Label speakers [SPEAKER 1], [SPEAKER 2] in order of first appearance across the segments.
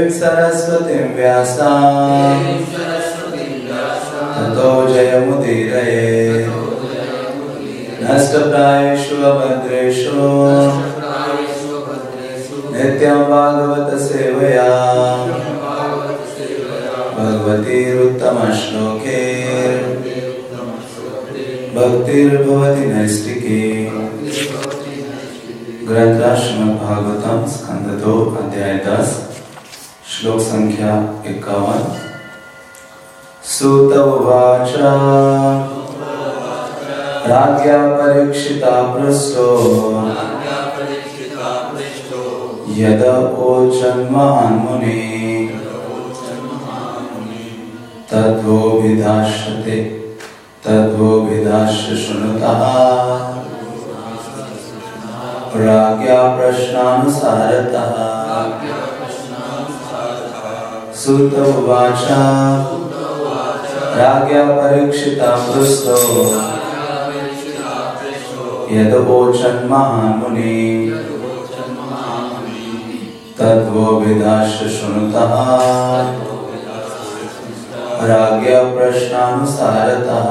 [SPEAKER 1] देवीं सरस्वतीं व्यासां ततो जयमुदीरये नष्टप्रायेषु अभद्रेषु नित्यं भागवतसेवया भगवतीरुत्तमश्लोके भक्तिर्भवति नैष्टिकी ग्रंथाश्रम भागवतम स्कंद दो अध्याय दस श्लोक संख्या इक्यावन। सूत उवाच राज्ञा परीक्षिता पृष्टो यद तद्वोभिधास्य शृणुतः। राज्ञा प्रश्नानुसारतः सूत उवाच राज्ञा परीक्षिता पृष्टो यदवोचन् महामुनि तद्वोभिधाश्च शृणुतः। राज्ञा प्रश्नानुसारतः।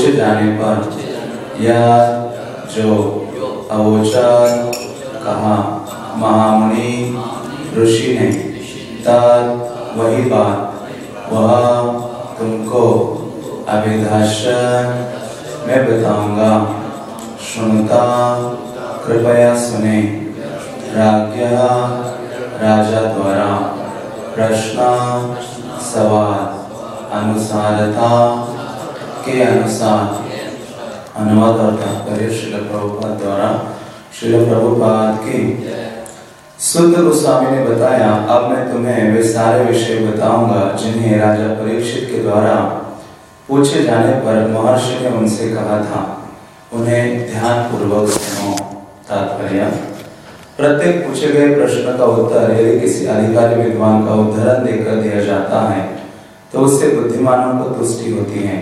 [SPEAKER 1] पूछे जाने पर यह जो अवोचर कहा, महामुनि ऋषि ने तब वही बात, वह तुमको अभिधाषण मैं बताऊँगा। सुनता कृपया सुने। राज्ञा, राजा द्वारा प्रश्न, सवाल, अनुसारता के अनुसार अनुवाद और तात्पर्य श्रील प्रभुपाद द्वारा। श्रील प्रभुपाद की शुद्ध गोस्वामी ने बताया, अब मैं तुम्हें वे सारे विषय बताऊँगा, जिन्हें राजा परीक्षित के द्वारा पूछे जाने पर महर्षि ने उनसे कहा था। उन्हें ध्यान पूर्वक सुनो, तात्पर्य। प्रत्येक पूछे गए प्रश्न का उत्तर, यदि किसी अधिकारी विद्वान का उदाहरण देकर दिया जाता है तो उससे बुद्धिमानों को तुष्टि होती है।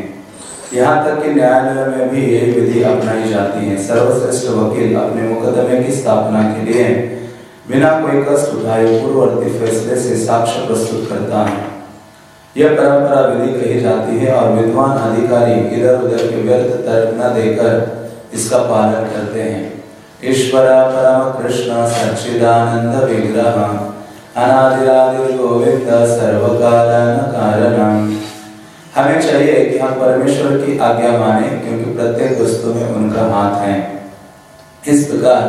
[SPEAKER 1] यहाँ तक कि न्यायालय में भी यही विधि अपनाई जाती है। सर्वश्रेष्ठ वकील अपने मुकदमे की स्थापना के लिए बिना कोई कष्ट उठाए पूर्ववर्ती फैसले से साक्ष्य प्रस्तुत करता है। यह परंपरा विधि कही जाती है और विद्वान अधिकारी इधर उधर के व्यर्थ तर्क न देकर इसका पालन करते हैं। ईश्वर परम कृष्ण सच्चिदानंद विग्रह, अनादिरादि गोविंद सर्वकाल कारणम। हमें चाहिए कि हम परमेश्वर की आज्ञा माने, क्योंकि प्रत्येक वस्तु में उनका हाथ है। इस प्रकार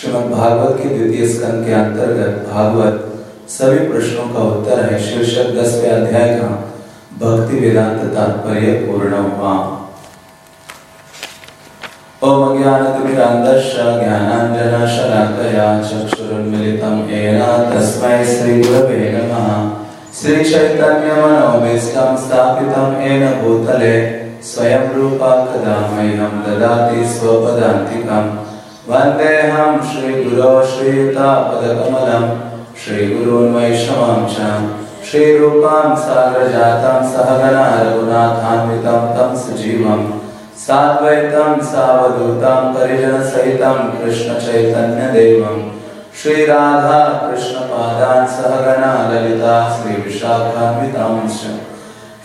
[SPEAKER 1] श्रीमद् भागवत के द्वितीय स्कंद के अंतर्गत भागवत सभी प्रश्नों का उत्तर है। शीर्षक दसवें अध्याय का, भक्ति वेदांत तात्पर्य पूर्ण हुआ। ओम ज्ञानतिमिरान्धस्य ज्ञानाञ्जनशलाकया चक्षुरुन्मिलितं येन तस्मै श्रीगुरवे नमः। श्रीचैतन्यमनोभीष्टं स्थापितं येन भूतले स्वयं रूपा कदा मह्यं ददाति स्वपदान्तिकं वन्देऽहं श्रीगुरो श्रीयुतापदकमलं श्रीगुरून् च। श्रीरूपां सागरजातं सहगना रघुनाथान्वितं तं सजीवम्। साद्वैतं सावधूतं परिजनसहितं कृष्णचैतन्यदेवं श्रीराधा कृष्णपादान् सहगणा ललिता श्रीविशाखान्वितांश्च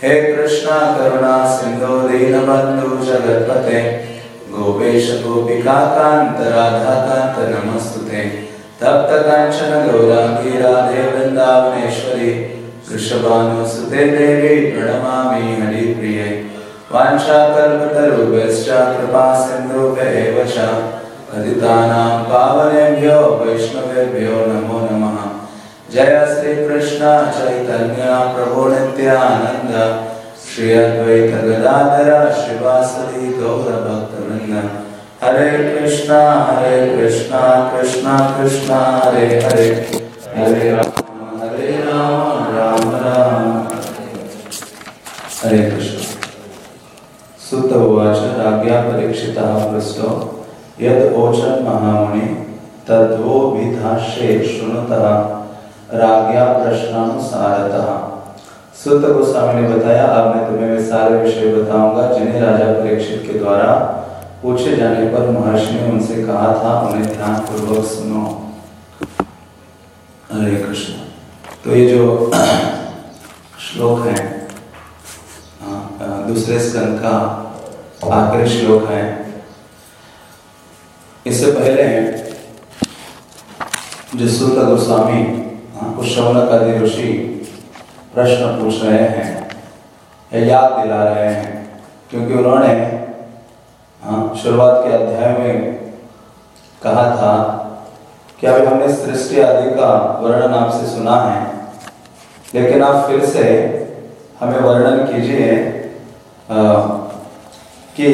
[SPEAKER 1] हे कृष्णा, करुणा, सिंधु दीनबंधु जगतपते। गोपेश, गोपिका कांत राधा कांत नमस्तुते। तप्त कांचन गौरांगी राधे वृंदावनेश्वरी वृषभानुसुते देवी प्रणमामि, हरिप्रिये। वाञ्छाकल्पतरुभ्यश्च कृपा सिन्धुभ्य एव च। पतितानां पावनेभ्यो वैष्णवेभ्यो नमो नमः। जय श्री कृष्ण चैतन्य प्रभु नित्यानंद श्री अद्वैत गदाधर श्रीवासदि गौर भक्तवृंद हरे कृष्णा हरे कृष्णा कृष्णा कृष्णा, हरे हरे। हरे राम हरे राम राम राम। हरे कृष्ण। सुत उवाच, राज्ञा परीक्षितः पृष्टो। यद ओचन महामुनि तद्वो विधाश्रे शृणुतः, राज्ञा प्रश्नानुसारतः सुत गोस्वामी ने बताया, अब मैं तुम्हें वे सारे विषय बताऊँगा, जिन्हें राजा परीक्षित के द्वारा पूछे जाने पर महर्षि ने उनसे कहा था, उन्हें ध्यान पूर्वक सुनो। हरे कृष्ण। तो ये जो श्लोक है दूसरे स्कंद का आखिरी श्लोक है इससे पहले जो सुत गोस्वामी कुशवनक आदि ऋषि प्रश्न पूछ रहे हैं या याद दिला रहे हैं, क्योंकि उन्होंने शुरुआत के अध्याय में कहा था कि अभी हमने सृष्टि आदि का वर्णन आपसे सुना है, लेकिन आप फिर से हमें वर्णन कीजिए कि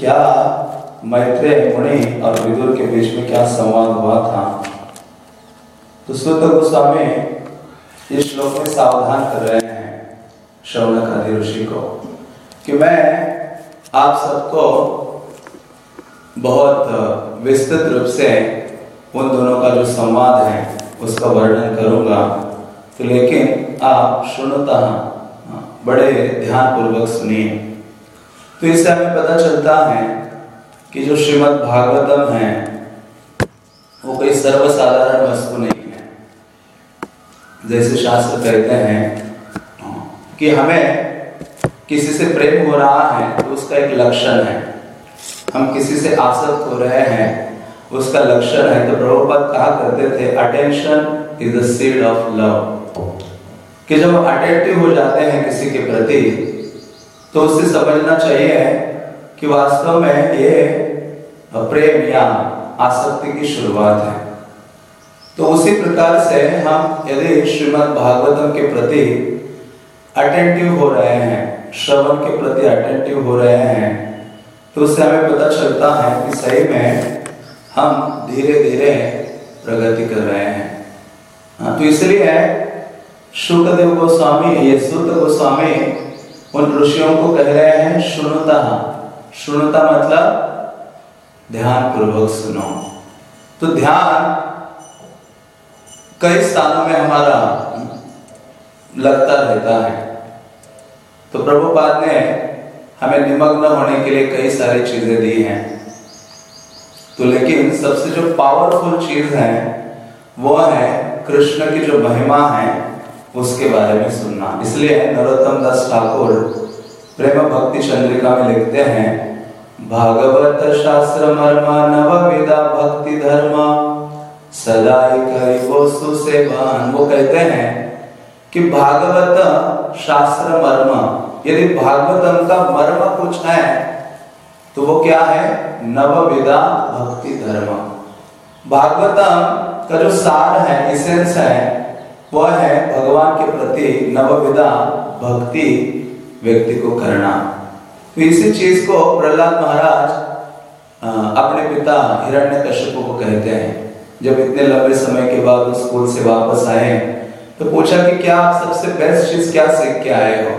[SPEAKER 1] क्या मैत्रेय मुनि और विदुर के बीच में क्या संवाद हुआ था? तो सुत गोस्वामी इस श्लोक में सावधान कर रहे हैं शौनक आदि ऋषि को कि मैं आप सबको बहुत विस्तृत रूप से उन दोनों का जो संवाद है, उसका वर्णन करूँगा। तो लेकिन आप सुनता बड़े ध्यान पूर्वक सुनिए। तो इससे हमें पता चलता है कि जो श्रीमद् भागवतम है, वो कोई सर्वसाधारण वस्तु नहीं है। जैसे शास्त्र कहते हैं कि हमें किसी से प्रेम हो रहा है तो उसका एक लक्षण है। हम किसी से आसक्त हो रहे हैं, उसका लक्षण है तो प्रभुपद कहा करते थे attention is the seed of love कि जब अटेंटिव हो जाते हैं किसी के प्रति तो उससे समझना चाहिए कि वास्तव में ये प्रेम या आसक्ति की शुरुआत है। तो उसी प्रकार से हम यदि श्रीमद् भागवतम के प्रति अटेंटिव हो रहे हैं श्रवण के प्रति अटेंटिव हो रहे हैं तो उससे हमें पता चलता है कि सही में हम धीरे धीरे प्रगति कर रहे हैं। हाँ, तो इसलिए शुक्रदेव गोस्वामी ये सुत गोस्वामी उन ऋषियों को कह रहे हैं शुणुता शुणुता मतलब ध्यान पूर्वक सुनो। तो ध्यान कई स्थानों में हमारा लगता रहता है। तो प्रभुपाद ने हमें निमग्न होने के लिए कई सारी चीज़ें दी हैं। तो लेकिन सबसे जो पावरफुल चीज़ है, वो है कृष्ण की जो महिमा है, उसके बारे में सुनना। इसलिए नरोत्तम दास ठाकुर प्रेम भक्ति चंद्रिका में लिखते हैं भागवत शास्त्र मर्मा नव विदा भक्ति धर्म सदाई करी वस्तु से वो कहते हैं कि भागवत शास्त्र मर्म यदि भागवतम का मर्म कुछ है तो वो क्या है? नव विदा भक्ति धर्म भागवतम का जो सार है इसेंस है, वह है भगवान के प्रति नवविदा भक्ति व्यक्ति को करना। तो इसी चीज़ को प्रहलाद महाराज अपने पिता हिरण्य कश्यप को कहते हैं। जब इतने लंबे समय के बाद स्कूल से वापस आए तो पूछा कि क्या आप सबसे बेस्ट चीज़ क्या सीख के आए हो?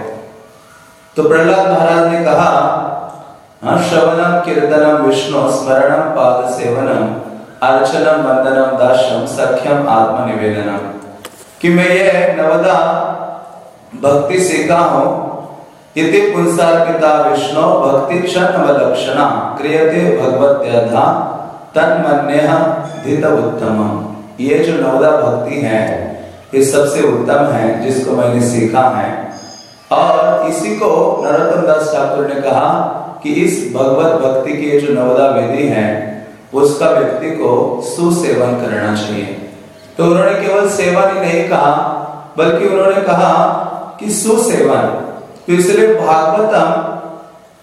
[SPEAKER 1] तो प्रहलाद महाराज ने कहा श्रवणम कीर्तनम विष्णु स्मरणम पाद सेवनम अर्चनम वंदनम दाशम सख्यम आत्मनिवेदनम। कि मैं ये नवदा भक्ति सीखा हूँ इति पुंसार्पिता विष्णु भक्ति क्षण क्रियते भगवत्यधा तन्मन्य धित उत्तम ये जो नवदा भक्ति है, ये सबसे उत्तम है, जिसको मैंने सीखा है। और इसी को नरोत्तम दास ठाकुर ने कहा कि इस भगवत भक्ति की जो नवदा विधि है, उसका व्यक्ति को सुसेवन करना चाहिए। तो उन्होंने केवल सेवन ही नहीं कहा, बल्कि उन्होंने कहा कि सुसेवन। इसलिए भागवतम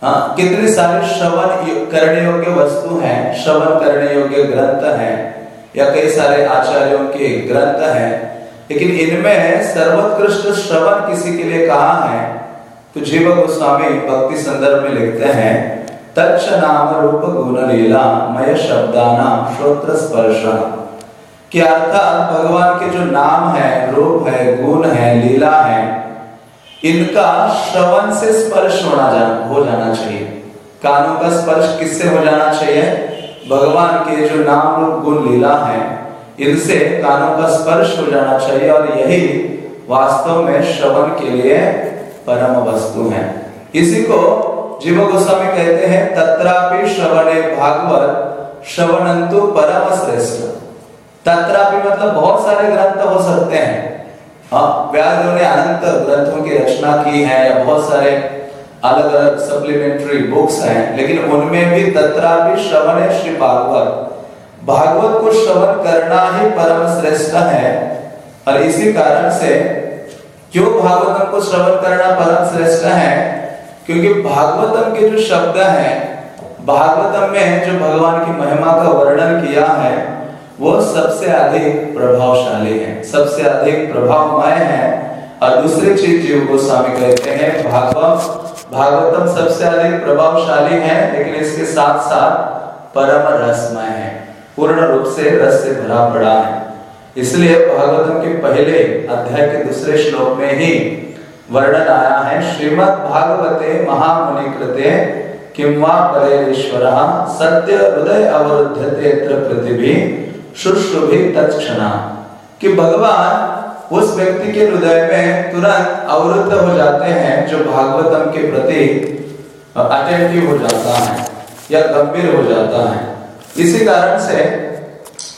[SPEAKER 1] हाँ कितने सारे श्रवण करने योग्य वस्तु हैं, श्रवण करने योग्य ग्रंथ हैं, या कई सारे आचार्यों के ग्रंथ हैं, लेकिन इनमें सर्वोत्कृष्ट श्रवण किसी के लिए कहा है? तो जीव गोस्वामी भक्ति संदर्भ में लिखते हैं, तच्च नाम रूप गुण लीला, मय शब्दाना श्रोत्र स्पर्श। कि अर्थात भगवान के जो नाम है, रूप है, गुण है, लीला है इनका श्रवण से स्पर्श होना जा, हो जाना चाहिए। कानों का स्पर्श किससे हो जाना चाहिए? भगवान के जो नाम रूप गुण लीला है इनसे कानों का स्पर्श हो जाना चाहिए और यही वास्तव में श्रवण के लिए परम वस्तु है। इसी को जीव गोस्वामी कहते हैं तत्रापि श्रवणे भागवत श्रवणंतु परम श्रेष्ठ तत्रापि मतलब बहुत सारे ग्रंथ हो सकते हैं। हाँ ने अनंत ग्रंथों की रचना की है या बहुत सारे अलग अलग सप्लीमेंट्री बुक्स हैं, लेकिन उनमें भी तत्रा भी श्रवण है श्री भागवत। भागवत को श्रवण करना ही परम श्रेष्ठ है, और इसी कारण से क्यों भागवतम को श्रवण करना परम श्रेष्ठ है? क्योंकि भागवतम के जो शब्द हैं, भागवतम में जो भगवान की महिमा का वर्णन किया है वो सबसे अधिक प्रभावशाली है, सबसे अधिक प्रभावमय है। और दूसरी चीज़ जीव गोस्वामी कहते हैं, भागवत, भागवतम सबसे अधिक प्रभावशाली है, लेकिन इसके साथ साथ परम रसमय है, पूर्ण रूप से रस से भरा पड़ा है। इसलिए भागवतम के पहले अध्याय के दूसरे श्लोक में ही वर्णन आया है, श्रीमद भागवते महामुनि कृते किंवा परेश्वर सत्य हृदय अवरुद्धते पृथ्वी। शुश्रुभि तत्क्षणा कि भगवान उस व्यक्ति के हृदय में तुरंत अवरुद्ध हो जाते हैं, जो भागवतम के प्रति अटेंटिव हो जाता है, या गंभीर हो जाता है। इसी कारण से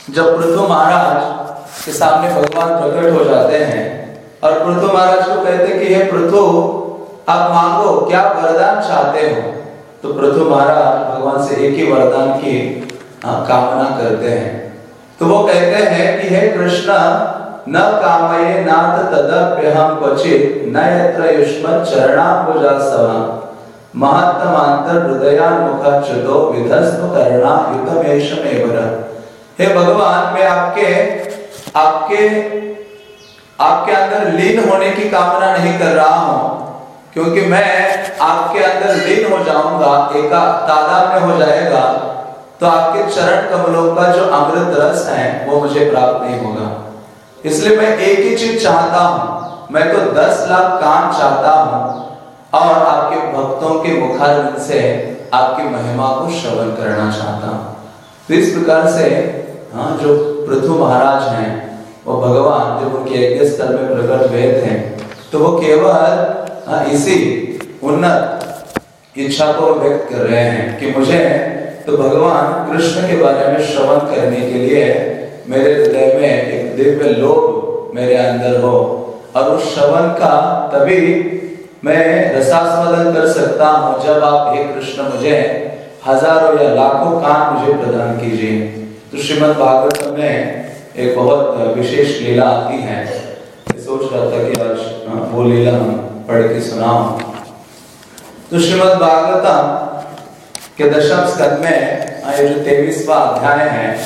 [SPEAKER 1] जब पृथु महाराज के सामने भगवान प्रकट हो जाते हैं, और पृथु महाराज को कहते कि, हे पृथु, आप मांगो, क्या वरदान चाहते हो? तो पृथु महाराज भगवान से एक ही वरदान की कामना करते हैं। तो वो कहते हैं कि हे कृष्ण, न कामये नाथ तदप्यहम क्वचित, न यत्र युष्म चरणाम्बुजा सवा। महत्तमांतर हृदयान्मुख चुतो विधस्व करना युतमेशमेवर हे भगवान, मैं आपके आपके आपके अंदर लीन होने की कामना नहीं कर रहा हूँ, क्योंकि मैं आपके अंदर लीन हो जाऊँगा, एक तादाद में हो जाएगा तो आपके चरण कमलों का जो अमृत रस है वो मुझे प्राप्त नहीं होगा। इसलिए मैं एक ही चीज़ चाहता हूँ। मैं तो दस लाख कान चाहता हूँ और आपके भक्तों के मुखारविंद से आपकी महिमा को श्रवण करना चाहता हूँ। तो इस प्रकार से हाँ जो पृथु महाराज हैं वो भगवान जब उनके यज्ञ स्थल में प्रकट हुए थे तो वो केवल हाँ, इसी उन्नत इच्छा को व्यक्त कर रहे हैं कि मुझे तो भगवान कृष्ण के बारे में श्रवण करने के लिए मेरे हृदय में एक दिव्य लोभ मेरे अंदर हो। और उस श्रवण का तभी मैं रसास्वादन कर सकता हूँ जब आप हे कृष्ण मुझे हज़ारों या लाखों कान मुझे प्रदान कीजिए। तो श्रीमद भागवत में एक बहुत विशेष लीला आती है। सोच रहा था कि आज हाँ, वो लीला हम पढ़ के सुनाओ तो श्रीमद भागवतम कि दशम स्कंद में हाँ, जो तेईसवा अध्याय है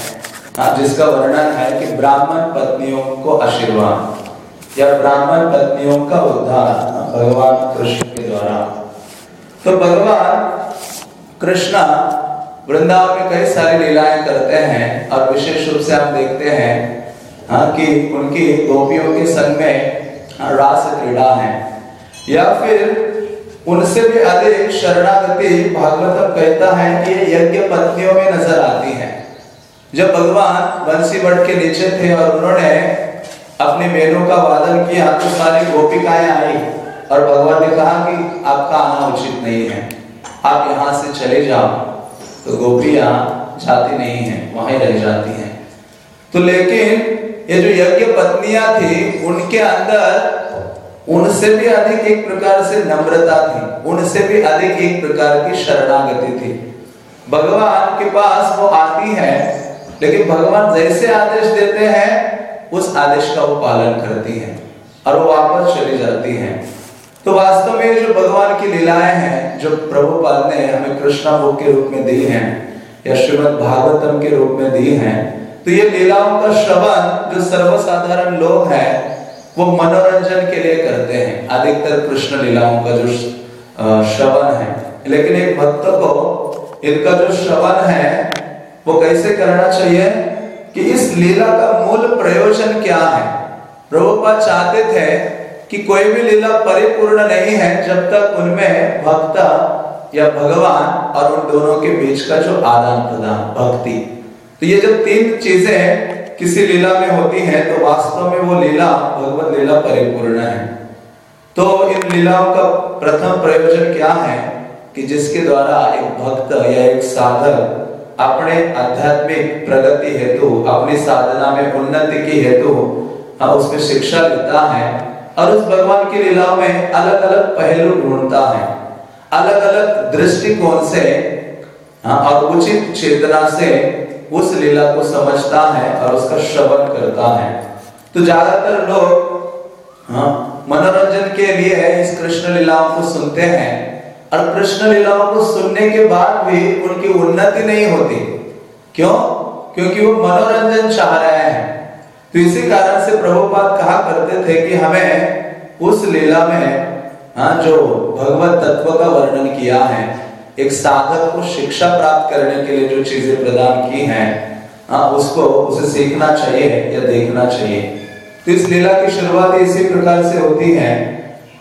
[SPEAKER 1] हाँ, जिसका वर्णन है कि ब्राह्मण पत्नियों को आशीर्वाद। या ब्राह्मण पत्नियों का उद्धार हाँ, भगवान कृष्ण के द्वारा। तो भगवान कृष्ण वृंदावन में कई सारी लीलाएँ करते हैं और विशेष रूप से हम देखते हैं हाँ कि उनकी गोपियों के संग में रास क्रीड़ा है। या फिर उनसे भी अधिक शरणागति भागवतम कहता है कि यज्ञ पत्नियों में नज़र आती है। जब भगवान बंसी बट के नीचे थे और उन्होंने अपने मेनू का वादन किया तो सारी गोपिकाएँ आई और भगवान ने कहा कि आपका आना उचित नहीं है। आप यहाँ से चले जाओ। तो गोपियाँ जाती नहीं है, वहाँ रह जाती हैं। तो लेकिन ये जो यज्ञ पत्नियाँ थी, उनके अंदर उनसे भी अधिक एक प्रकार से नम्रता थी, उनसे भी अधिक एक प्रकार की शरणागति थी। भगवान के पास वो आती है, लेकिन भगवान जैसे आदेश देते हैं, उस आदेश का वो पालन करती हैं और वो वापस चली जाती हैं। तो वास्तव में जो भगवान की लीलाएँ हैं, जो प्रभुपाद ने हमें कृष्णा बुक के रूप में दी हैं, या श्रीमद भागवतम के रूप में दी हैं तो ये लीलाओं का श्रवण जो सर्वसाधारण लोग हैं वो मनोरंजन के लिए करते हैं। अधिकतर कृष्ण लीलाओं का जो श्रवण है। लेकिन एक भक्त को इनका जो श्रवण है, वो कैसे करना चाहिए कि इस लीला का मूल प्रयोजन क्या है? प्रभुपाद चाहते थे कि कोई भी लीला परिपूर्ण नहीं है, जब तक उनमें भक्त या भगवान और उन दोनों के बीच का जो आदान प्रदान भक्ति। तो ये जब तीन चीज़ें किसी लीला में होती है तो वास्तव में वो लीला भगवत लीला परिपूर्ण है। तो इन लीलाओं का प्रथम प्रयोजन क्या है कि जिसके द्वारा एक भक्त या एक साधक अपने आध्यात्मिक प्रगति हेतु अपनी साधना में उन्नति की हेतु हाँ, उसमें शिक्षा लेता है और उस भगवान की लीलाओं में अलग अलग पहलू ढूंढता है। अलग अलग दृष्टिकोण से हाँ, और उचित चेतना से उस लीला को समझता है और उसका श्रवण करता है। तो ज़्यादातर लोग हाँ, मनोरंजन के लिए इस कृष्ण लीलाओं को सुनते हैं और कृष्ण लीलाओं को सुनने के बाद भी उनकी उन्नति नहीं होती। क्यों? क्योंकि वो मनोरंजन चाह रहे हैं। तो इसी कारण से प्रभुपाद कहा करते थे कि हमें उस लीला में हाँ जो भगवत तत्व का वर्णन किया है एक साधक को शिक्षा प्राप्त करने के लिए जो चीज़ें प्रदान की हैं हाँ उसको, उसे सीखना चाहिए या देखना चाहिए। तो इस लीला की शुरुआत इसी प्रकार से होती है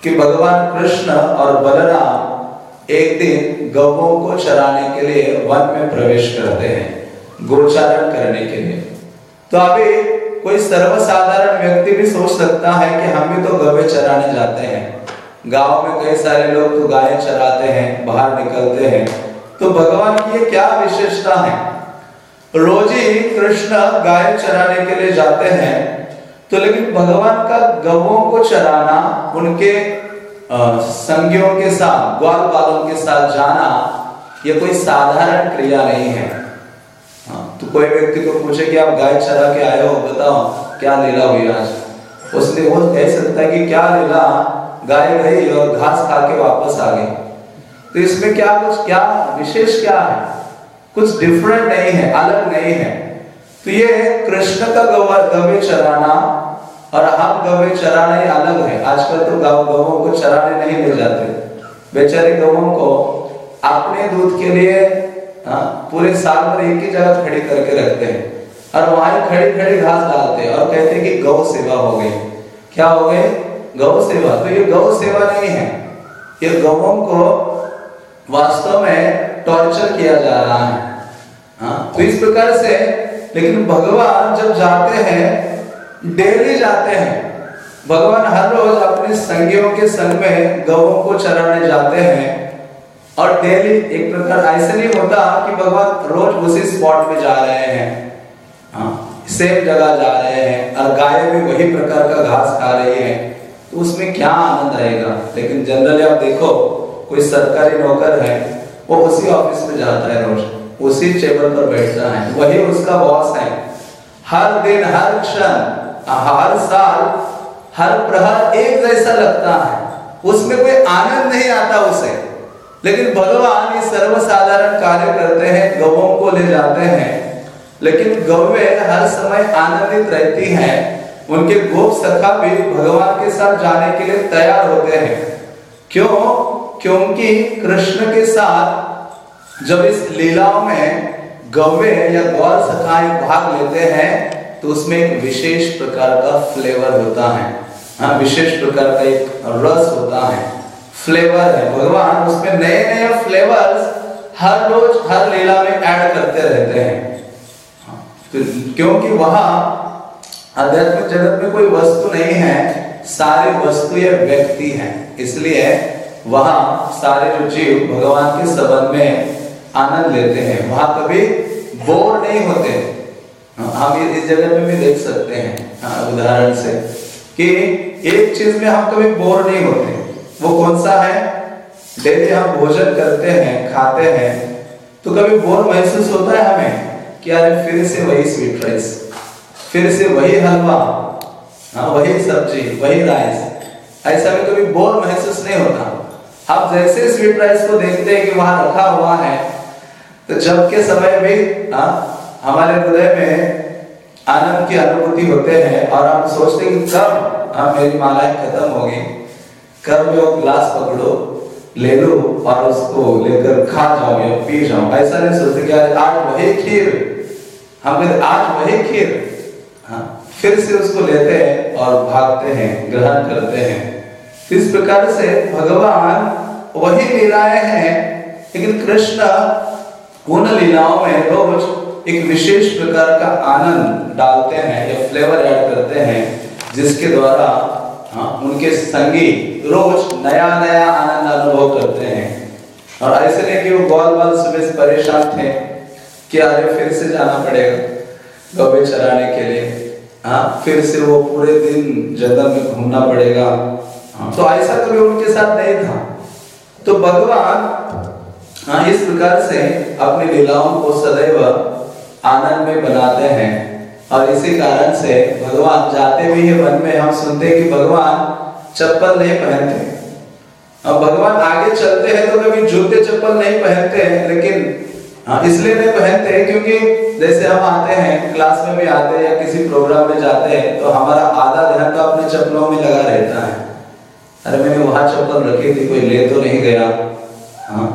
[SPEAKER 1] कि भगवान कृष्ण और बलराम एक दिन गवों को चराने के लिए वन में प्रवेश करते हैं, गोचारण करने के लिए। तो अभी कोई सर्वसाधारण व्यक्ति भी सोच सकता है कि हम भी तो गवे चराने जाते हैं। गाँव में कई सारे लोग तो गाय चराते हैं, बाहर निकलते हैं। तो भगवान की ये क्या विशेषता है? रोज ही कृष्ण गाय चराने के लिए जाते हैं तो लेकिन भगवान का गवों को चराना, उनके संज्ञों के साथ, ग्वाल बालों के साथ जाना, ये कोई साधारण क्रिया नहीं है। तो कोई व्यक्ति को पूछे कि आप गाय चरा के आए हो, बताओ, क्या लीला हुई आज? उसने वो कह सकता है कि क्या लीला गाय गई और घास खा के वापस आ गई तो इसमें क्या कुछ क्या विशेष क्या है? कुछ डिफरेंट नहीं है अलग नहीं है। तो ये कृष्ण का गवे चराना और हम गवे चराना ही अलग है। आजकल तो गाँव गवों को चराने नहीं ले जाते। बेचारे गवों को अपने दूध के लिए हाँ, पूरे साल भर एक ही जगह खड़ी करके रखते हैं और वहाँ खड़ी खड़ी घास डालते हैं और कहते हैं कि गौ सेवा हो गई। क्या हो गई? गौ सेवा। तो ये गौ सेवा नहीं है। ये गवों को वास्तव में टॉर्चर किया जा रहा है। हाँ, तो इस प्रकार से लेकिन भगवान जब जाते हैं डेली जाते हैं भगवान हर रोज अपने संगियों के संग में गवों को चराने जाते हैं और डेली एक प्रकार ऐसे नहीं होता कि भगवान रोज उसी स्पॉट में जा रहे हैं। हाँ सेम जगह जा रहे हैं और गाय भी वही प्रकार का घास खा रही है। उसमें क्या आनंद आएगा? लेकिन जनरली आप देखो, कोई सरकारी नौकर है, वो उसी ऑफ़िस में जाता है रोज, उसी टेबल पर बैठता है, वही उसका बॉस है। हर दिन, हर क्षण, हर साल, हर प्रहर एक जैसा लगता है। उसमें कोई आनंद नहीं आता उसे। लेकिन भगवान ये सर्वसाधारण कार्य करते हैं, गवों को ले जाते हैं। लेकिन गौवे हर समय आनंदित रहती हैं। उनके गोप सखा भी भगवान के साथ जाने के लिए तैयार होते हैं। क्यों? क्योंकि कृष्ण के साथ जब इस लीलाओं में गौवे या गौर सखाएँ भाग लेते हैं तो उसमें एक विशेष प्रकार का फ्लेवर होता है। हाँ विशेष प्रकार का एक रस होता है। फ्लेवर है। भगवान उसमें नए नए फ्लेवर्स हर रोज हर लीला में ऐड करते रहते हैं। हाँ, तो क्योंकि वहाँ आध्यात्मिक जगत में कोई वस्तु नहीं है सारे वस्तु या व्यक्ति हैं। इसलिए वहाँ सारे जो जीव भगवान के संबंध में आनंद लेते हैं। वहाँ कभी बोर नहीं होते। हम इस जगत में भी देख सकते हैं हाँ, उदाहरण से कि एक चीज़ में हम कभी बोर नहीं होते। वो कौन सा है? डेली हम भोजन करते हैं खाते हैं तो कभी बोर महसूस होता है हमें कि यार फिर से वही स्वीट राइस फिर से वही हलवा हाँ वही सब्ज़ी, वही राइस ऐसा में कभी बोर महसूस नहीं होता। आप जैसे स्वीट राइस को देखते हैं कि वहाँ रखा हुआ है तो जब के समय भी हाँ हमारे हृदय में आनंद की अनुभूति होते हैं और हम सोचते हैं कि कब हाँ मेरी मालाएँ खत्म होगी। कब वो ग्लास पकड़ो, ले लो और उसको लेकर खा जाओ या पी जाओ। ऐसा नहीं सोचते कि आज वही खीर हम आज वही खीर। हाँ फिर से उसको लेते हैं और भागते हैं, ग्रहण करते हैं। इस प्रकार से भगवान वही लीलाएँ हैं, लेकिन कृष्ण उन लीलाओं में रोज एक विशेष प्रकार का आनंद डालते हैं या फ्लेवर ऐड करते हैं, जिसके द्वारा हाँ उनके संगी रोज नया नया आनंद अनुभव करते हैं। और ऐसे नहीं कि वो गौल बाल सुबह परेशान थे कि अरे फिर से जाना पड़ेगा। गौवे चराने के लिए। हाँ फिर से वो पूरे दिन जंगल में घूमना पड़ेगा। हाँ, तो ऐसा कभी उनके साथ नहीं था। तो भगवान हाँ इस प्रकार से अपनी लीलाओं को सदैव आनंद में बनाते हैं। और इसी कारण से भगवान जाते भी है वन में। हम सुनते हैं कि भगवान चप्पल नहीं पहनते। अब भगवान आगे चलते हैं तो कभी जूते चप्पल नहीं पहनते हैं लेकिन हाँ इसलिए नहीं पहनते क्योंकि जैसे हम आते हैं क्लास में भी आते हैं या किसी प्रोग्राम में जाते हैं तो हमारा आधा ध्यान तो अपने चप्पलों में लगा रहता है। अरे मैंने वहाँ चप्पल रखी थी कोई ले तो नहीं गया। हाँ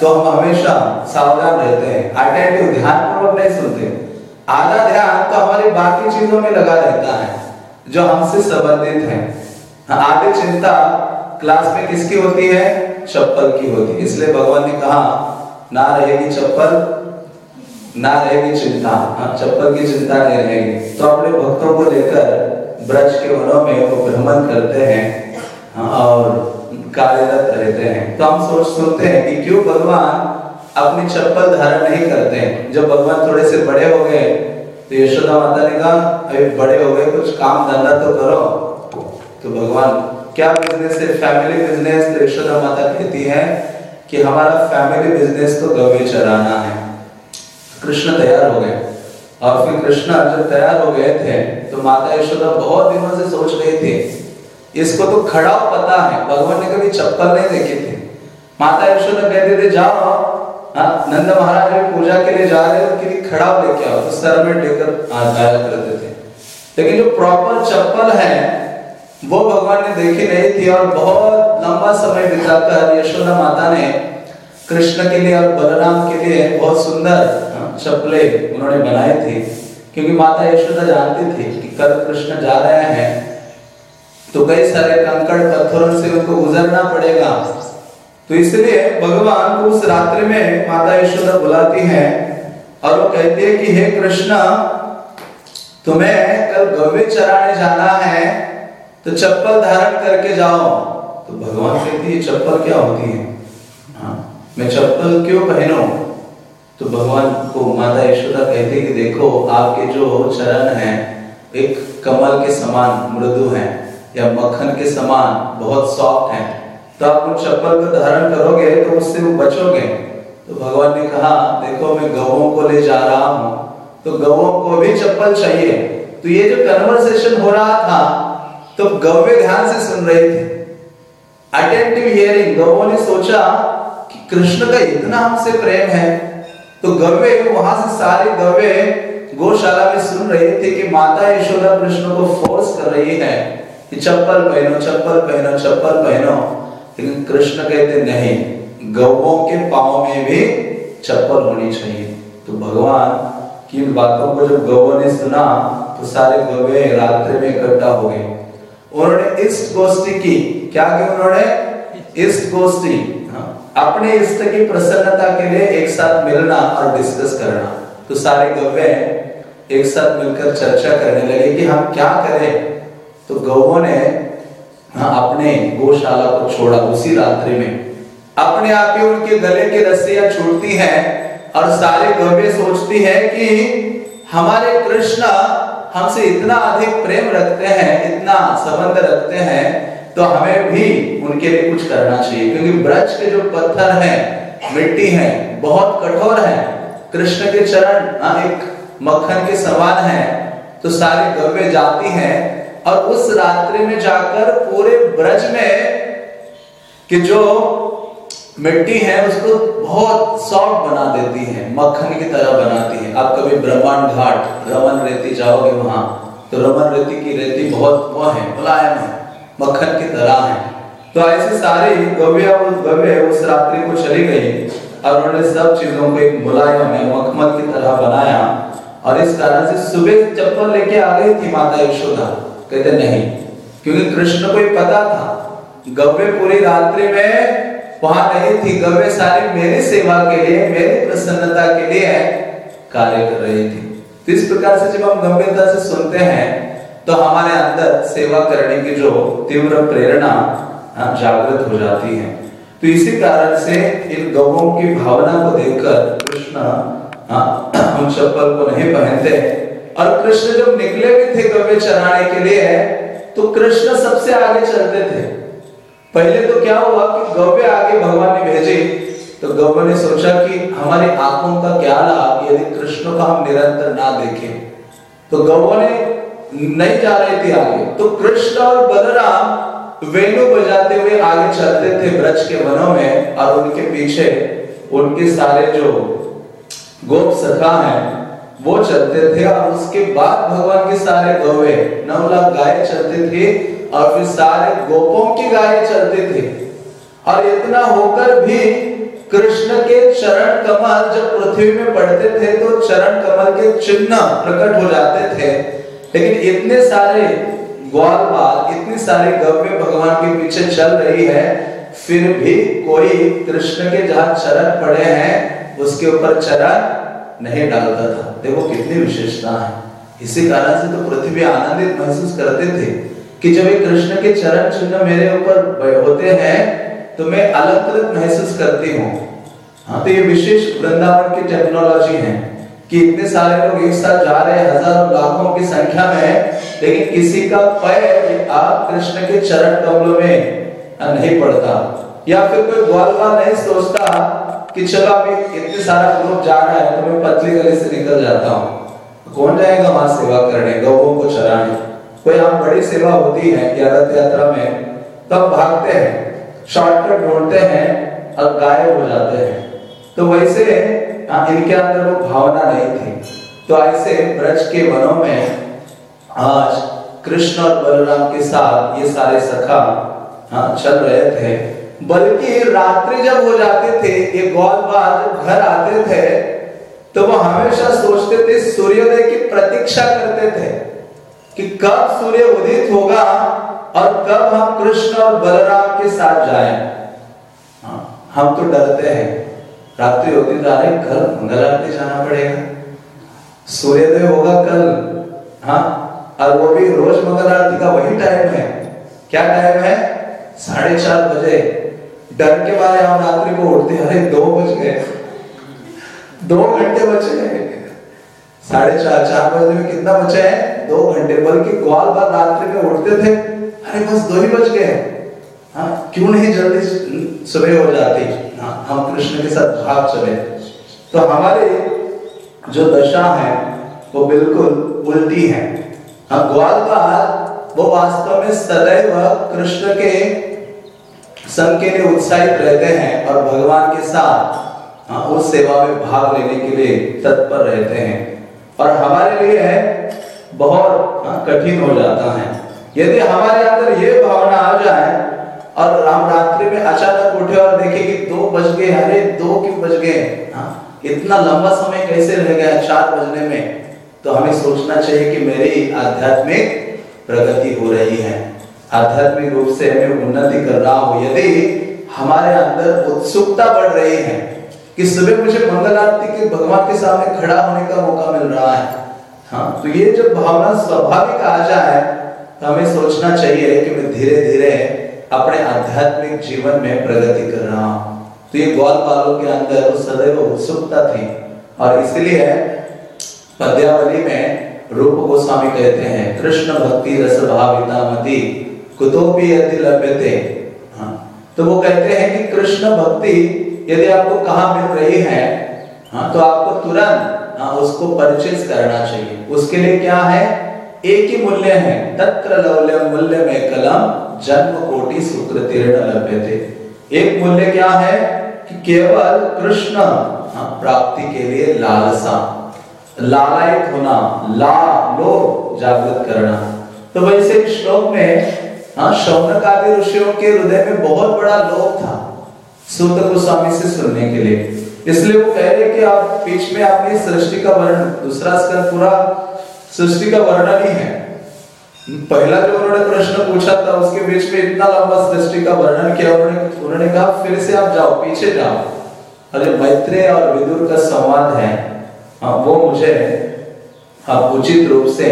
[SPEAKER 1] तो हम हमेशा सावधान रहते हैं अटेंटिव ध्यान पूर्वक नहीं सुनते। आधा ध्यान तो हमारी बाकी चीज़ों में लगा रहता है जो हमसे संबंधित है। हाँ, आधी चिंता क्लास में किसकी होती है? चप्पल की होती है। इसलिए भगवान ने कहा ना रहेगी चप्पल ना रहेगी चिंता। हाँ चप्पल की चिंता नहीं रहेगी। तो अपने भक्तों को लेकर ब्रज के वनों में वो भ्रमण करते हैं हाँ, और कार्यरत रहते हैं। तो हम सोच सुनते हैं कि क्यों भगवान अपनी चप्पल धारण नहीं करते हैं? जब भगवान थोड़े से बड़े हो गए तो यशोदा माता ने कहा अभी बड़े हो गए कुछ काम धंधा तो करो। तो भगवान क्या बिज़नेस है? फैमिली बिज़नेस तो यशोदा माता कहती है कि हमारा फैमिली बिज़नेस तो गवे चराना है। कृष्ण तैयार हो गए। और फिर कृष्ण जब तैयार हो गए थे तो माता यशोदा बहुत दिनों से सोच रही थी, इसको तो खड़ा पता है, भगवान ने कभी चप्पल नहीं देखे थी। माता यशोदा कहते थे, जाओ हाँ नंद महाराज पूजा के लिए जा रहे हो कि खड़ा लेके आओ। तो सर में लेकर आया करते थे। लेकिन जो प्रॉपर चप्पल है वो भगवान ने देखी नहीं थी और बहुत लंबा समय बिताकर यशोदा माता ने कृष्ण के लिए और बलराम के लिए बहुत सुंदर चप्पले उन्होंने बनाई थी। क्योंकि माता यशोदा जानती थी कि कल कृष्ण जा रहे हैं तो कई सारे कंकड़ पत्थरों से उनको गुजरना पड़ेगा। तो इसलिए भगवान को उस रात्रि में माता यशोदा बुलाती है और वो कहती है कि, हे कृष्ण, तुम्हें कल गौवे चराने जाना है तो चप्पल धारण करके जाओ। तो भगवान कहती है, चप्पल क्या होती है? हाँ मैं चप्पल क्यों पहनूं? तो भगवान को माता यशोदा कहते कि देखो, आपके जो चरण हैं, एक कमल के समान मृदु हैं या मक्खन के समान बहुत सॉफ्ट हैं। तो आप उन चप्पल को धारण करोगे तो उससे वो बचोगे। तो भगवान ने कहा, देखो, मैं गवों को ले जा रहा हूँ। तो गवों को भी चप्पल चाहिए। तो ये जो कन्वर्सेशन हो रहा था तो गव्य ध्यान से सुन रहे थे। अटेंटिव हियरिंग गवों ने सोचा कि कृष्ण का इतना हमसे प्रेम है। तो गव्य वहाँ से सारे गव्य गौशाला में सुन रहे थे कि माता यशोदा कृष्ण को फोर्स कर रही है कि चप्पल पहनो चप्पल पहनो चप्पल पहनो। लेकिन कृष्ण कहते, नहीं गौों के पाँव में भी चप्पल होनी चाहिए। तो भगवान की बातों को जब गौों ने सुना तो सारे गवे रात्रि में इकट्ठा हो गए। उन्होंने इस गोष्ठी की क्या की उन्होंने? इस गोष्ठी हाँ, अपने इष्ट की प्रसन्नता के लिए एक साथ मिलना और डिस्कस करना। तो सारे गव्य एक साथ मिलकर चर्चा करने लगे कि हम क्या करें। तो गौों ने हाँ, अपने गौशाला को छोड़ा उसी रात्रि में। अपने आप ही उनके गले की रस्सियाँ छूटती हैं और सारे गव्य सोचती है कि हमारे कृष्ण हमसे इतना अधिक प्रेम रखते हैं, इतना संबंध रखते हैं तो हमें भी उनके लिए कुछ करना चाहिए। क्योंकि ब्रज के जो पत्थर हैं, मिट्टी है, बहुत कठोर है। कृष्ण के चरण एक मक्खन के समान है तो सारे गव्य जाती हैं। और उस रात्रि में जाकर पूरे ब्रज में कि जो मिट्टी है, उसको बहुत सॉफ्ट बना देती है, मक्खन की तरह बनाती है। आप कभी ब्रह्मांड घाट, रमन रेती जाओगे वहाँ तो रमन रेती की रेती बहुत वो है मुलायम है, मक्खन की तरह है। तो ऐसे सारे गव्य गव्य उस रात्रि को चली गई, और उन्होंने सब चीज़ों को एक मुलायम है, मखमल की तरह बनाया, और इस कारण से सुबह चप्पल लेके आ गई थी माता यशोदा, कहते नहीं, क्योंकि कृष्ण को ये पता था, गव्य पूरी रात्रि में वहाँ नहीं थी। गव्य सारी मेरी सेवा के लिए मेरी प्रसन्नता के लिए कार्य कर रही थी। तो इस प्रकार से जब हम गंभीरता से सुनते हैं तो हमारे अंदर सेवा करने की जो तीव्र प्रेरणा हाँ, जागृत हो जाती है। तो इसी कारण से इन गवों की भावना को देखकर कृष्ण हाँ, उन चप्पल को नहीं पहनते। और कृष्ण जब निकले भी थे गव्य चराने के लिए तो कृष्ण सबसे आगे चलते थे। पहले तो क्या हुआ कि गव्य आगे भगवान ने भेजे। तो गव्य ने सोचा कि हमारे आँखों का क्या लाभ, यदि कृष्ण को हम निरंतर ना देखें। तो गव्य ने नहीं जा रहे थे आगे। तो कृष्ण और बलराम वेणु बजाते हुए आगे चलते थे ब्रज के वनों में, और उनके पीछे उनके सारे जो गोप सखा हैं, वो चलते थे। और उसके बाद भगवान के सारे गौवे नौ लाख गाय चलते थे। और फिर सारे गोपों की गाय चलते थे। और इतना होकर भी कृष्ण के चरण कमल जब पृथ्वी में पड़ते थे तो चरण कमल के चिन्ह प्रकट हो जाते थे। लेकिन इतने सारे ग्वाल बाल इतनी सारी गव्य भगवान के पीछे चल रही है, फिर भी कोई कृष्ण के जहाँ चरण पड़े हैं, उसके ऊपर चरण नहीं डालता था। देखो कितनी विशेषता है। इसी कारण से तो पृथ्वी आनंदित महसूस करते थे। कि जब ये कृष्ण के चरण चिन्ह मेरे ऊपर होते हैं तो मैं अलंकृत महसूस करती हूँ। हाँ तो ये विशेष वृंदावन की टेक्नोलॉजी है कि इतने सारे लोग एक साथ जा रहे हैं, हज़ारों लाखों की संख्या में, लेकिन किसी का पैर आप कृष्ण के चरण कमलों में नहीं पड़ता। या फिर कोई ग्वालवा नहीं सोचता कि चलो अभी इतने सारा ग्रुप जा रहा है तो मैं पतली गली से निकल जाता हूँ। कौन जाएगा वहाँ सेवा करने? गौ को चराने। कोई यहाँ बड़ी सेवा होती है रथ यात्रा में, तब भागते हैं शॉर्टकट ढूंढते हैं और गायब हो जाते हैं। तो वैसे इनके अंदर वो भावना नहीं थी। तो ऐसे ब्रज के वनों में, आज कृष्ण और बलराम के साथ ये सारे सखा हाँ चल रहे थे। बल्कि रात्रि जब हो जाते थे, ये ग्वाल जब घर आते थे तो वो हमेशा सोचते थे, सूर्योदय की प्रतीक्षा करते थे। कि कब सूर्य उदित होगा और कब हम कृष्ण और बलराम के साथ जाएँ। हाँ, हम तो डरते हैं। रात्रि होती जा रही कल मंगल आरती जाना पड़ेगा। सूर्योदय होगा कल हाँ और वो भी रोज मंगल आरती का वही टाइम है। क्या टाइम है? साढ़े चार बजे। डर के बाद हम रात्रि को उठते अरे दो बज गए। दो घंटे बचे साढ़े चार चार बजे में कितना बचे हैं? दो घंटे बल्कि ग्वाल बार रात्रि में उठते थे। अरे बस दो ही बज गए। हाँ क्यों नहीं जल्दी सुबह हो जाती? हाँ हम कृष्ण के साथ भाग चले। तो हमारे जो दशा है वो बिल्कुल उल्टी है। हाँ ग्वाल बार वो वास्तव में सदैव कृष्ण के संघ के लिए उत्साहित रहते हैं और भगवान के साथ हाँ, उस सेवा में भाग लेने के लिए तत्पर रहते हैं। और हमारे लिए है बहुत कठिन हो जाता है। यदि हमारे अंदर ये भावना आ जाए और हम रात्रि में अचानक उठे और देखे कि दो बज गए अरे दो क्यों बज गए? हाँ, इतना लंबा समय कैसे रह गया चार बजने में? तो हमें सोचना चाहिए कि मेरी आध्यात्मिक प्रगति हो रही है। आध्यात्मिक रूप से हमें उन्नति कर रहा हो। यदि हमारे अंदर उत्सुकता बढ़ रही है कि सुबह मुझे मंगल आरती के भगवान के सामने खड़ा होने का मौका मिल रहा है हाँ तो ये जब भावना स्वाभाविक आ जाए तो हमें सोचना चाहिए कि मैं धीरे धीरे अपने आध्यात्मिक जीवन में प्रगति कर रहा हूँ। तो ये ग्वाल बालों के अंदर सदैव उत्सुकता थी। और इसलिए पद्यावली में रूप गोस्वामी कहते हैं कृष्ण भक्ति रस भाविता मति कुतोपि यदि लभ्यते। हाँ, तो वो कहते हैं कि कृष्ण भक्ति यदि आपको कहा मिल रही है हाँ, तो आपको तुरंत हाँ, उसको परचेज करना चाहिए। उसके लिए क्या है? एक ही मूल्य है। तत्र लौल्य मूल्य में कलम जन्म कोटि सुकृतीर्ण लभ्य थे। एक मूल्य क्या है? कि केवल कृष्ण हाँ, प्राप्ति के लिए लालसा। लालायित होना ला लो जागृत करना। तो वैसे श्लोक में हाँ शौनक आदि ऋषियों के हृदय में बहुत बड़ा लोभ था। सूत गोस्वामी से सुनने के लिए। इसलिए वो कह रहे कि आप बीच में आपने सृष्टि का वर्णन दूसरा स्कंद पूरा सृष्टि का वर्णन ही है। पहला जो उन्होंने प्रश्न पूछा था उसके बीच में इतना लंबा सृष्टि का वर्णन किया उन्होंने उन्होंने कहा फिर से आप जाओ पीछे जाओ। जो मैत्रेय और विदुर का संवाद है। हाँ वो मुझे आप उचित रूप से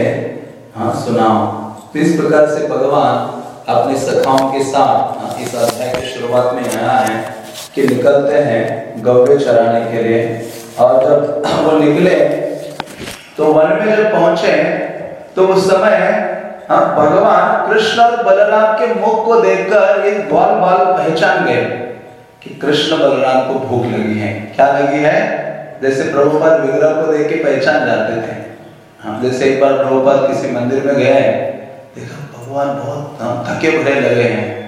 [SPEAKER 1] हाँ सुनाओ। तो इस प्रकार से भगवान अपने सखाओं के साथ हाँ, इस अध्याय की शुरुआत में आया है। कि निकलते हैं गव्य चराने के लिए। और जब वो निकले तो वन में जब पहुँचे तो उस समय हाँ भगवान कृष्ण और बलराम के मुख को देखकर एक बाल बाल पहचान गए कि कृष्ण बलराम को भूख लगी है। क्या लगी है? जैसे प्रभुपाद विग्रह को देख के पहचान जाते थे। हम जैसे एक बार प्रभुपाद किसी मंदिर में गए देखा भगवान बहुत हाँ, थके भरे लगे हैं।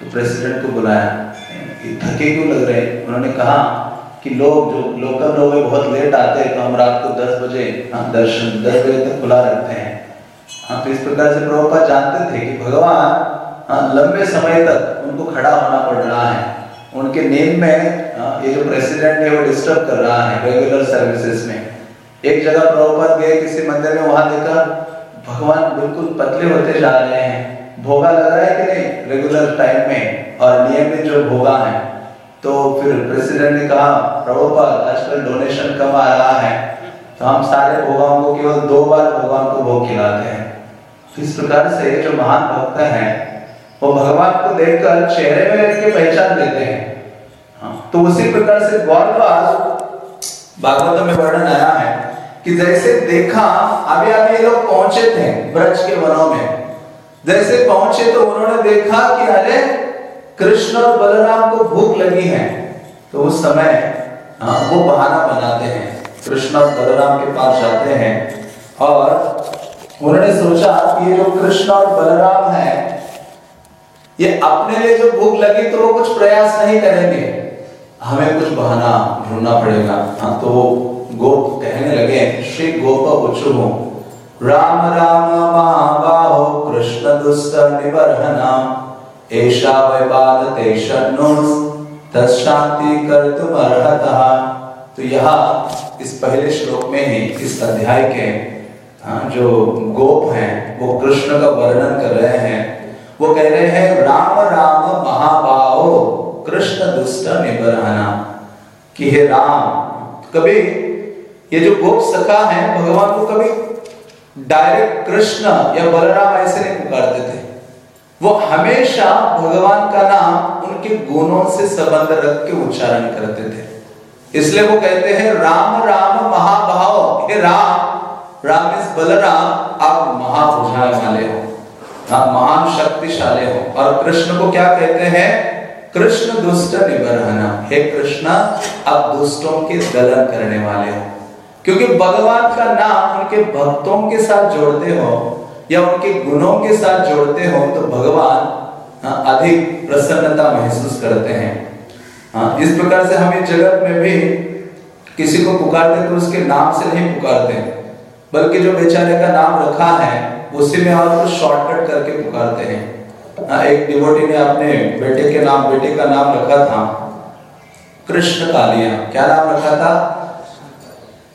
[SPEAKER 1] तो प्रेसिडेंट को बुलाया। ये थके क्यों लग रहे उन्होंने कहा कि लोग जो लोकल लोग बहुत लेट आते हैं तो हम रात को दस बजे हाँ दर्शन दस बजे तक खुला रहते हैं। हाँ तो इस प्रकार से प्रभुपाद जानते थे कि भगवान हाँ लंबे समय तक उनको खड़ा होना पड़ रहा है। उनके नींद में हाँ, ये जो प्रेसिडेंट है वो डिस्टर्ब कर रहा है रेगुलर सर्विसेज़ में। एक जगह प्रभुपाद गए किसी मंदिर में वहाँ देखा भगवान बिल्कुल पतले होते जा रहे हैं। भोगा लग रहा है कि नहीं? रेगुलर टाइम में। और नियमित जो भोगा है तो फिर प्रेसिडेंट ने कहा प्रभुपाद आजकल डोनेशन कम आ रहा है। तो हम सारे भोगाओं को केवल दो बार भगवान को भोग खिलाते हैं। तो इस प्रकार से जो महान भक्त हैं वो भगवान को देखकर चेहरे में देख के पहचान देते हैं। हाँ, तो उसी प्रकार से गौर भागवत में वर्णन आया है कि जैसे देखा अभी अभी ये लोग पहुँचे थे ब्रज के वनों में। जैसे पहुँचे तो उन्होंने देखा कि अरे कृष्ण और बलराम को भूख लगी है। तो उस समय हाँ, वो बहाना बनाते हैं। कृष्ण और बलराम के पास जाते हैं और उन्होंने सोचा कि ये जो कृष्ण और बलराम है ये अपने लिए जो भूख लगी तो वो कुछ प्रयास नहीं करेंगे। हमें कुछ बहाना ढूंढना पड़ेगा। हाँ तो गोप कहने लगे श्री गोप उचुहो राम राम महाबाहो कृष्ण दुष्ट निबर्हना। ऐशा वैबाद तेषन्नुस तशांति कर तुम अर्हतः। तो यहाँ इस पहले श्लोक में ही इस अध्याय के हाँ, जो गोप हैं वो कृष्ण का वर्णन कर रहे हैं। वो कह रहे हैं राम राम महाबाहो कृष्ण दुष्ट निबरहना। कि हे राम कभी ये जो गोप सखा है भगवान को कभी डायरेक्ट कृष्ण या बलराम ऐसे नहीं पुकारते थे। वो हमेशा भगवान का नाम उनके गुणों से संबंध रख के उच्चारण करते थे। इसलिए वो कहते हैं, राम राम, महाभाव, हे राम राम इस बलराम, आप महाभुजाएँ वाले हो, आप महान शक्तिशाली हो। और कृष्ण को क्या कहते हैं? कृष्ण दुष्ट निबरहना हे कृष्ण, आप दुष्टों के दलन करने वाले हो। क्योंकि भगवान का नाम उनके भक्तों के साथ जोड़ते हो या उनके गुणों के साथ जोड़ते हो तो भगवान हाँ, अधिक प्रसन्नता महसूस करते हैं। हाँ इस प्रकार से हम जगत में भी किसी को पुकारते तो उसके नाम से नहीं पुकारते बल्कि जो बेचारे का नाम रखा है उसी में और शॉर्टकट करके पुकारते हैं। हाँ, एक डिवोटी ने अपने बेटे के नाम बेटे का नाम रखा था कृष्ण कालिया क्या नाम रखा था?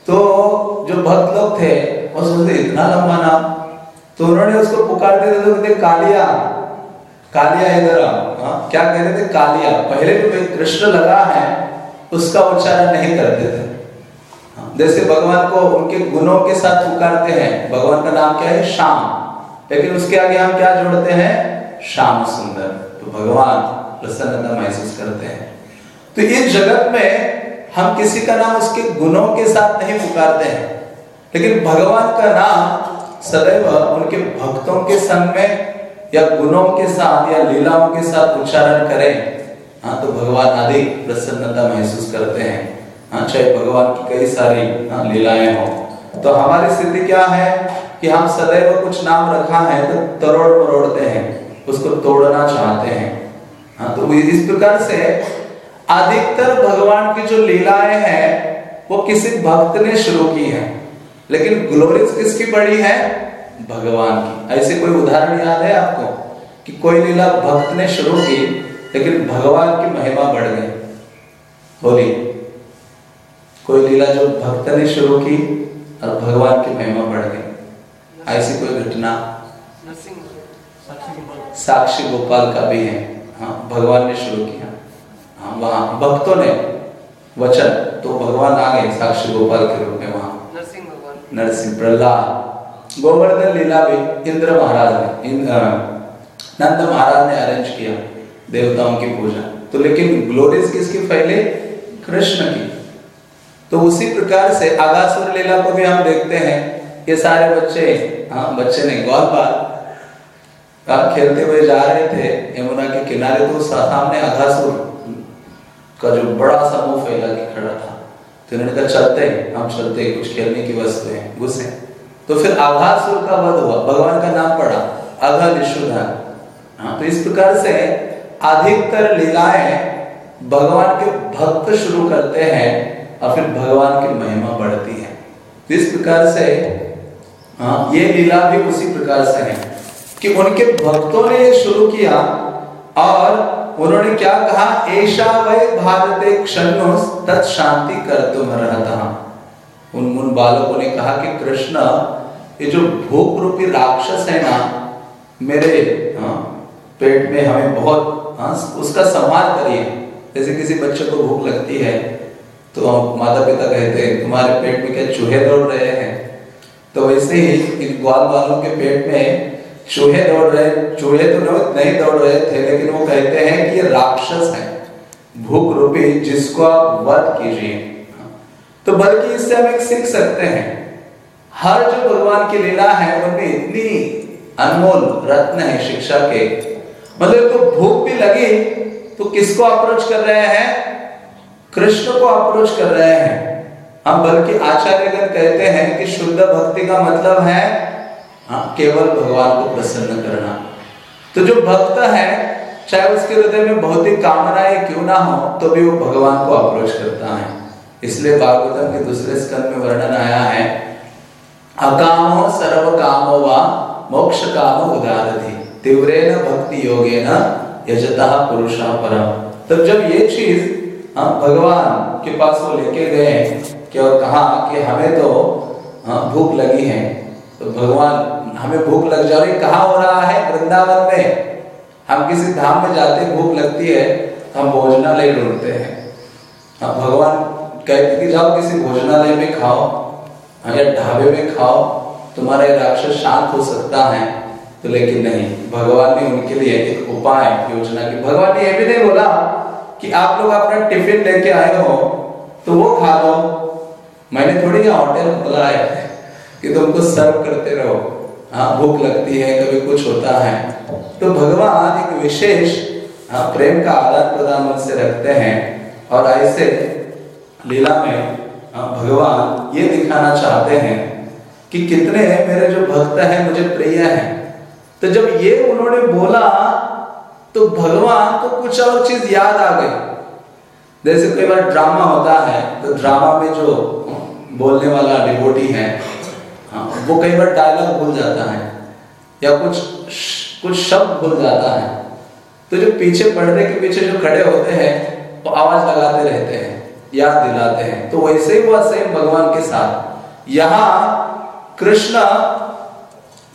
[SPEAKER 1] तो जो भक्त लोग थे वो सोचते इतना लंबा नाम तो उन्होंने उसको पुकारते थे तो कहते कालिया कालिया इधर हाँ, क्या कहते थे? कालिया पहले जो कृष्ण लगा है उसका उच्चारण नहीं करते थे। हाँ, जैसे भगवान को उनके गुणों के साथ पुकारते हैं भगवान का नाम क्या है? श्याम। लेकिन उसके आगे हम क्या जोड़ते हैं? श्याम सुंदर। तो भगवान प्रसन्नता महसूस करते हैं। तो इस जगत में हम किसी का नाम उसके गुणों के साथ नहीं पुकारते हैं। लेकिन भगवान का नाम सदैव उनके भक्तों के संग में या गुणों के साथ या लीलाओं के साथ उच्चारण करें। हाँ तो भगवान अधिक प्रसन्नता महसूस करते हैं। हाँ चाहे भगवान की कई सारी हाँ, लीलाएँ हो। तो हमारी स्थिति क्या है कि हम सदैव कुछ नाम रखा है तो तरोड़ मरोड़ते हैं उसको तोड़ना चाहते हैं। हाँ तो इस प्रकार से अधिकतर भगवान की जो लीलाएँ हैं वो किसी भक्त ने शुरू की है। लेकिन ग्लोरीज किसकी बड़ी है? भगवान की। ऐसे कोई उदाहरण याद है आपको? कि कोई लीला भक्त ने शुरू की लेकिन भगवान की महिमा बढ़ गई। बोली कोई लीला जो भक्त ने शुरू की और भगवान की महिमा बढ़ गई। ऐसी कोई घटना? साक्षी गोपाल का भी है। हाँ भगवान ने शुरू किया। वहाँ भक्तों ने वचन तो भगवान आ गए साक्षी गोपाल के रूप में वहाँ। नरसिंह प्रहलाद गोवर्धन लीला भी इंद्र महाराज ने नंद महाराज ने अरेंज किया देवताओं की पूजा। तो लेकिन ग्लोरीज किसकी फैले? कृष्ण की। तो उसी प्रकार से आगासुर लीला को भी हम देखते हैं। ये सारे बच्चे हाँ बच्चे नहीं गौर बात खेलते हुए जा रहे थे यमुना के किनारे तो सामने आघासुर का जो बड़ा समूह फैला के खड़ा था। तो इन्होंने कहा, चलते हैं, हम चलते हैं, कुछ खेलने की वस्तु है। घुसे तो फिर आघासुर का वध हुआ। भगवान का नाम पड़ा अघ निशुधन हाँ तो इस प्रकार से अधिकतर लीलाएँ भगवान के भक्त शुरू करते हैं और फिर भगवान की महिमा बढ़ती है। तो इस प्रकार से हाँ ये लीला भी उसी प्रकार से है कि उनके भक्तों ने ये शुरू किया और उन्होंने क्या कहा? ऐशा वै भारते तत् शांति कर तुम रहता उन उन बालकों ने कहा कि कृष्ण ये जो भूख रूपी राक्षस है ना मेरे हाँ, पेट में हमें बहुत हाँ, उसका संभाल करिए। जैसे किसी बच्चे को भूख लगती है तो माता पिता कहते हैं तुम्हारे पेट में क्या चूहे दौड़ रहे हैं? तो वैसे ही इन ग्वाल वालों के पेट में चूहे दौड़ रहे, चूहे तो नहीं दौड़ रहे थे, लेकिन वो कहते हैं कि राक्षस है, भूख रूपी, जिसको आप वध कीजिए। तो बल्कि इससे हम एक सीख सकते हैं, हर जो भगवान की लीला है, उनमें इतनी अनमोल रत्न है शिक्षा के। मतलब तो भूख भी लगी तो किसको अप्रोच कर रहे हैं? कृष्ण को अप्रोच कर रहे हैं। हम बल्कि आचार्यगण कहते हैं कि शुद्ध भक्ति का मतलब है हाँ केवल भगवान को प्रसन्न करना। तो जो भक्त है चाहे उसके हृदय में भौतिक कामनाएँ क्यों ना हो तो भी वो भगवान को अप्रोच करता है। इसलिए भागवतम के दूसरे स्कंद में वर्णन आया है अकामो सर्व कामो वा मोक्ष काम उदारधि तीव्रेन भक्ति योगेन यजता पुरुषा परम। तब जब ये चीज़ हम भगवान के पास वो लेके गए कि और कहा कि हमें तो हाँ, भूख लगी है तो भगवान, हमें भूख लग जा रही कहा हो रहा है? वृंदावन में। हम किसी धाम में जाते भूख लगती है तो हम भोजनालय ढूंढते हैं। हम भगवान कहते कि जाओ किसी भोजनालय में खाओ, या ढाबे में खाओ, तुम्हारा राक्षस शांत हो सकता है तो लेकिन नहीं, भगवान ने उनके लिए एक उपाय, योजना की। भगवान ने यह भी नहीं बोला कि आप लोग अपना टिफ़िन लेके आए हो तो वो खा लो। मैंने थोड़ी होटल खोला है। कि तुमको सर्व करते रहो। हाँ भूख लगती है कभी कुछ होता है। तो भगवान एक विशेष हाँ प्रेम का आदान प्रदान उनसे रखते हैं। और ऐसे लीला में हाँ, भगवान ये दिखाना चाहते हैं कि कितने मेरे जो भक्त हैं मुझे प्रिय हैं। तो जब ये उन्होंने बोला तो भगवान को कुछ और चीज़ याद आ गई। जैसे कई बार ड्रामा होता है तो ड्रामा में जो बोलने वाला डिवोटी है हाँ वो कई बार डायलॉग भूल जाता है, या कुछ कुछ शब्द भूल जाता है। तो जो पीछे पर्दे के पीछे जो खड़े होते हैं, वो आवाज़ लगाते रहते हैं, याद दिलाते हैं। तो वैसे ही हुआ सेम भगवान के साथ। यहाँ कृष्ण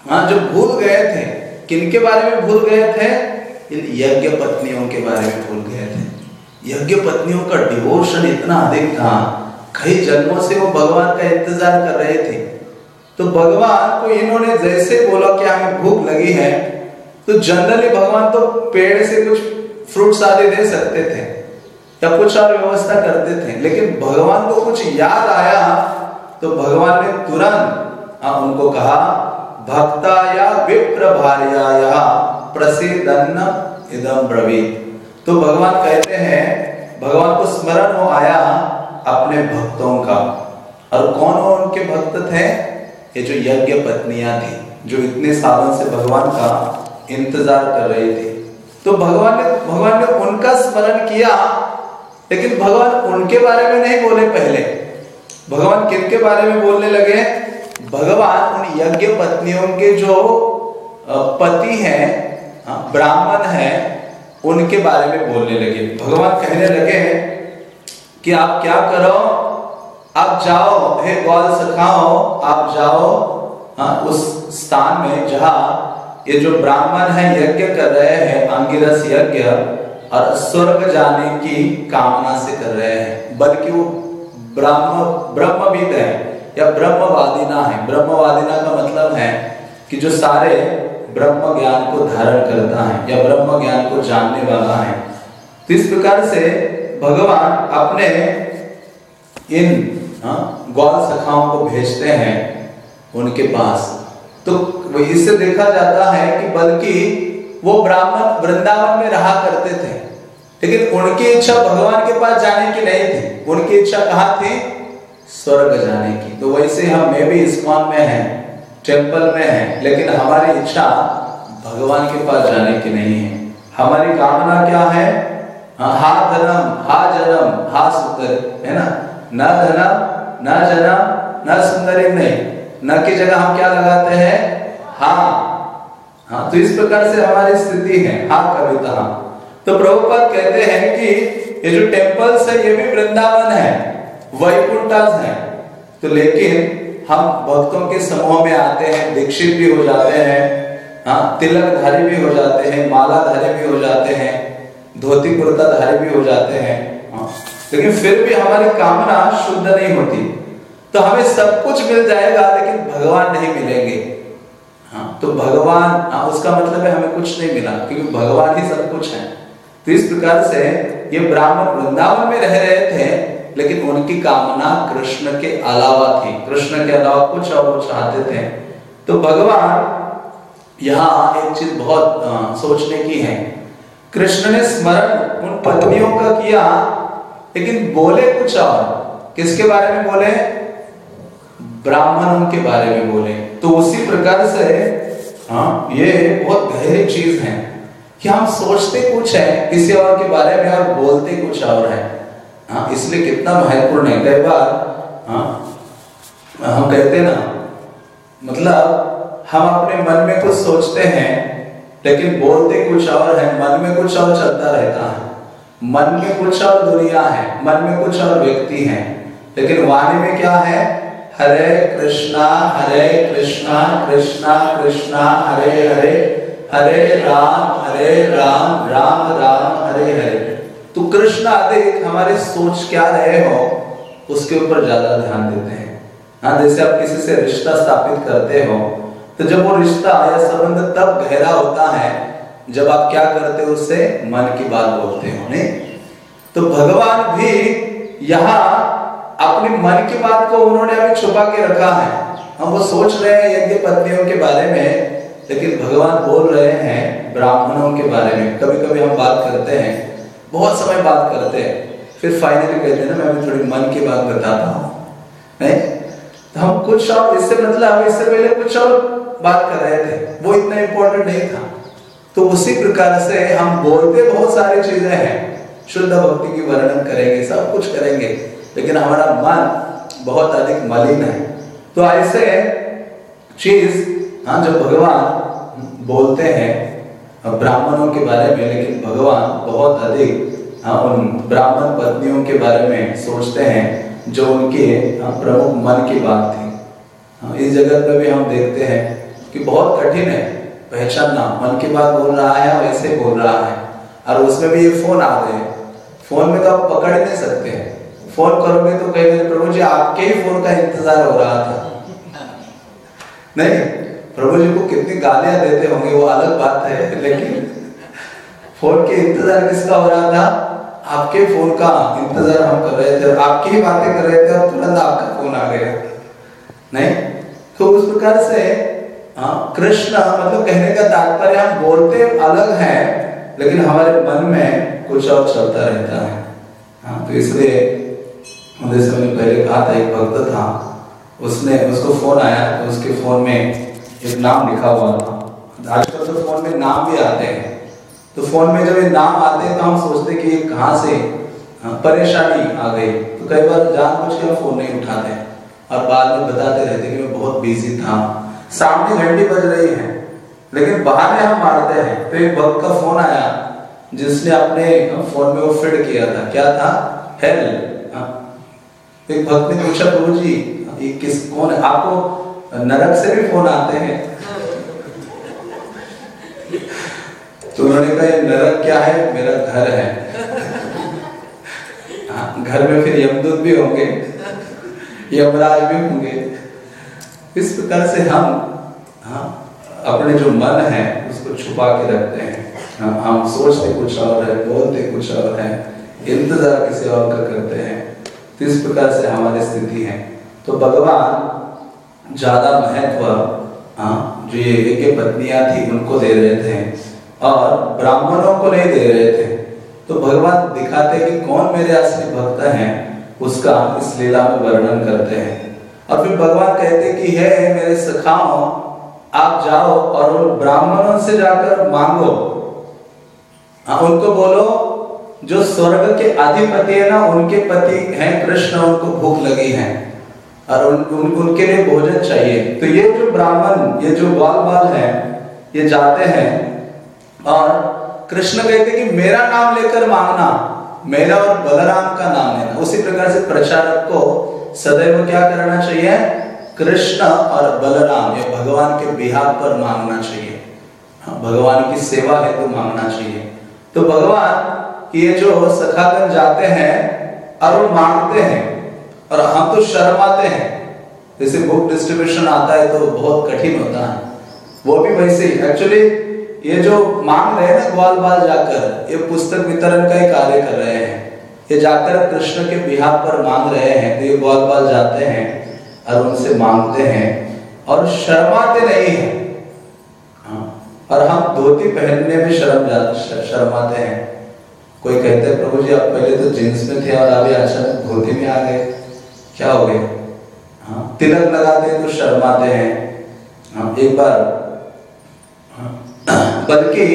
[SPEAKER 1] हाँ जो भूल गए थे किन के बारे में भूल गए थे? इन यज्ञ पत्नियों के बारे में भूल गए थे। यज्ञ पत्नियों का डिवोशन इतना अधिक था, कई जन्मों से वो भगवान का इंतज़ार कर रहे थे। तो भगवान को इन्होंने जैसे बोला कि हमें भूख लगी है तो जनरली भगवान तो पेड़ से कुछ फ्रूट्स आदि दे सकते थे या कुछ और व्यवस्था करते थे लेकिन भगवान को कुछ याद आया तो भगवान ने तुरंत हाँ, उनको कहा भक्ताया विप्र भार्याया प्रसिद्धन्न इदम तो भगवान कहते हैं भगवान को स्मरण हो आया अपने भक्तों का। और कौन उनके भक्त थे? ये जो यज्ञ पत्नियाँ थी जो इतने सालों से भगवान का इंतज़ार कर रही थी। तो भगवान ने भगवान ने उनका स्मरण किया लेकिन भगवान उनके बारे में नहीं बोले पहले। भगवान किन के बारे में बोलने लगे? भगवान उन यज्ञ पत्नियों के जो पति हैं हाँ, ब्राह्मण हैं उनके बारे में बोलने लगे। भगवान कहने लगे कि आप क्या करो? आप जाओ हे गौल सखाओ आप जाओ हाँ, उस स्थान में जहाँ ये जो ब्राह्मण है यज्ञ कर रहे हैं अंगिरस यज्ञ और स्वर्ग जाने की कामना से कर रहे हैं। बल्कि वो ब्रह्म ब्रह्मविद है या ब्रह्मवादिना है। ब्रह्मवादिना का मतलब है कि जो सारे ब्रह्म ज्ञान को धारण करता है या ब्रह्म ज्ञान को जानने वाला है। तो इस प्रकार से भगवान अपने इन हाँ, गौर सखाओं को भेजते हैं उनके पास। तो इससे देखा जाता है कि बल्कि वो ब्राह्मण वृंदावन में रहा करते थे। लेकिन उनकी इच्छा भगवान के पास जाने की नहीं थी। उनकी इच्छा कहा थी? स्वर्ग जाने की। तो वैसे हम मैं भी इस्कॉन में हैं टेंपल में हैं लेकिन हमारी इच्छा भगवान के पास जाने की नहीं है। हमारी कामना क्या है? हा धनम हा जन्म हा सुंदर है ना? न धनम न जन्म न सुंदरी नहीं। न की जगह हम क्या लगाते हैं? हा। हाँ तो इस प्रकार से हमारी स्थिति है। हा, कविता तो प्रभुपाद कहते हैं कि ये जो टेम्पल्स है, ये भी वृंदावन है। वैकुंठास है। तो लेकिन हम भक्तों के समूह में आते हैं, दीक्षित भी हो जाते हैं हाँ तिलकधारी भी हो जाते हैं, मालाधारी भी हो जाते हैं धोती कुर्ता धारी भी हो जाते हैं हाँ। लेकिन फिर भी हमारी कामना शुद्ध नहीं होती। तो हमें सब कुछ मिल जाएगा लेकिन भगवान नहीं मिलेंगे। हाँ तो भगवान हाँ उसका मतलब है हमें कुछ नहीं मिला क्योंकि भगवान ही सब कुछ है। तो इस प्रकार से ये ब्राह्मण वृंदावन में रह रहे थे लेकिन उनकी कामना कृष्ण के अलावा थी। कृष्ण के अलावा कुछ और वो चाहते थे। तो भगवान यहाँ एक चीज़ बहुत आ, सोचने की है। कृष्ण ने स्मरण उन पत्नियों का किया लेकिन बोले कुछ और। किसके बारे में बोले? ब्राह्मणों के बारे में बोले। तो उसी प्रकार से हाँ ये बहुत गहरी चीज़ है कि हम सोचते कुछ है, किसी और के बारे में और बोलते कुछ और है। हाँ इसलिए कितना महत्वपूर्ण है। कई बार हाँ हम कहते ना मतलब हम अपने मन में कुछ सोचते हैं, लेकिन बोलते कुछ और है। मन में कुछ और चलता रहता है। मन में कुछ और दुनिया है, मन में कुछ और व्यक्ति है। लेकिन वाणी में क्या है? हरे कृष्णा हरे कृष्णा कृष्णा कृष्णा, हरे हरे हरे राम हरे राम राम राम, हरे हरे। तो कृष्ण अधिक हमारे सोच क्या रहे हो, उसके ऊपर ज़्यादा ध्यान देते हैं। हाँ जैसे आप किसी से रिश्ता स्थापित करते हो तो जब वो रिश्ता या संबंध तब गहरा होता है जब आप क्या करते हो उससे मन की बात बोलते हो, नहीं? तो भगवान भी यहाँ अपने मन की बात को उन्होंने अभी छुपा के रखा है। हम वो सोच रहे हैं यज्ञ पत्नियों के बारे में, लेकिन भगवान बोल रहे हैं ब्राह्मणों के बारे में। कभी कभी हम बात करते हैं, बहुत समय बात करते हैं, फिर फाइनली कहते हैं ना, मैं थोड़ी मन की बात बताता हूँ। नहीं? तो हम कुछ और, इससे मतलब हम इससे पहले कुछ और बात कर रहे थे, वो इतना इंपॉर्टेंट नहीं था। तो उसी प्रकार से हम बोलते बहुत सारी चीज़ें हैं। शुद्ध भक्ति की वर्णन करेंगे सब कुछ करेंगे लेकिन हमारा मन बहुत अधिक मलिन है। तो ऐसे चीज़ हाँ जो भगवान बोलते हैं ब्राह्मणों के बारे में लेकिन भगवान बहुत अधिक हाँ उन ब्राह्मण पत्नियों के बारे में सोचते हैं जो उनके हाँ, प्रमुख मन की बात थी। हाँ, इस जगत में भी हम देखते हैं कि बहुत कठिन है। पहचानना मन की बात बोल रहा है वैसे बोल रहा है। और उसमें भी ये फ़ोन आ गए फ़ोन में तो आप पकड़ ही नहीं सकते फ़ोन करोगे तो कहेंगे, प्रभु जी, आपके ही फ़ोन का इंतज़ार हो रहा था। नहीं, प्रभु जी को कितनी गालियाँ देते होंगे, वो अलग बात है। लेकिन फ़ोन के इंतज़ार किसका हो रहा था? आपके फ़ोन का इंतज़ार हम कर रहे थे। आपकी ही बातें कर रहे थे और तुरंत आपका फ़ोन आ गया। नहीं तो उस प्रकार से हाँ कृष्ण मतलब कहने का तात्पर्य हम बोलते अलग हैं लेकिन हमारे मन में कुछ और चलता रहता है। हाँ तो इसलिए जैसे मैंने पहले कहा था एक भक्त था उसने उसको फ़ोन आया तो उसके फ़ोन में एक नाम लिखा हुआ था। आजकल तो फ़ोन में नाम भी आते हैं। तो फ़ोन में जब ये नाम आते हैं तो हम सोचते कि ये कहाँ से हाँ, परेशानी आ गई। तो कई बार जानबूझ के फ़ोन नहीं उठाते। और बाद में बताते रहते कि मैं बहुत बिज़ी था। सामने घंटी बज रही है लेकिन बहाने हम मारते हैं। तो एक भक्त का फ़ोन आया जिसने अपने फ़ोन में वो फिट किया था। क्या था? हेल। एक भक्त ने पूछा प्रभु जी ये किस कौन है? आपको नरक से भी फ़ोन आते हैं। तो उन्होंने कहा नरक क्या है? मेरा घर है। हाँ, घर में फिर यमदूत भी होंगे यमराज भी होंगे। इस प्रकार से हम हाँ, अपने जो मन है उसको छुपा के रखते हैं। हम सोचते कुछ और है बोलते कुछ और है इंतज़ार किसी और का करते हैं। तो इस प्रकार से हमारी स्थिति है। तो भगवान ज़्यादा महत्व हाँ, जो ये एक पत्नियाँ थी उनको दे रहे थे और ब्राह्मणों को नहीं दे रहे थे। तो भगवान दिखाते कि कौन मेरे असली भक्त हैं उसका इस लीला में वर्णन करते हैं। और फिर भगवान कहते कि हे मेरे सखाओ आप जाओ और उन ब्राह्मणों से जाकर मांगो। हाँ, उनको बोलो जो स्वर्ग के अधिपति है ना उनके पति हैं कृष्ण उनको भूख लगी है और उन, उन, उनके लिए भोजन चाहिए। तो ये जो ब्राह्मण ये जो बाल बाल है ये जाते हैं और कृष्ण कहते कि मेरा नाम लेकर मांगना मेरा और बलराम का नाम लेना। उसी प्रकार से प्रचारक को सदैव क्या करना चाहिए? कृष्ण और बलराम ये भगवान के बिहार पर मांगना चाहिए। हाँ, भगवान की सेवा है तो मांगना चाहिए। तो भगवान ये जो सखागन जाते हैं और वो मांगते हैं और हम तो शर्माते हैं। जैसे बुक डिस्ट्रीब्यूशन आता है तो बहुत कठिन होता है। वो भी वैसे ही। एक्चुअली ये जो मांग रहे हैं ना ग्वाल बाल जाकर ये पुस्तक वितरण का ही कार्य कर रहे हैं। ये जाकर कृष्ण के बिहार पर मांग रहे हैं तो ये ग्वाल बाल जाते हैं और उनसे मांगते हैं। और शर्माते नहीं है। हाँ, और हम धोती पहनने में शर्म शर्माते हैं। कोई कहते हैं प्रभु जी आप पहले तो जींस में थे और अभी अचानक धोती में आ गए। क्या हो गए हाँ, तिलक लगाते हैं तो शर्माते हैं। हाँ, एक बार। बल्कि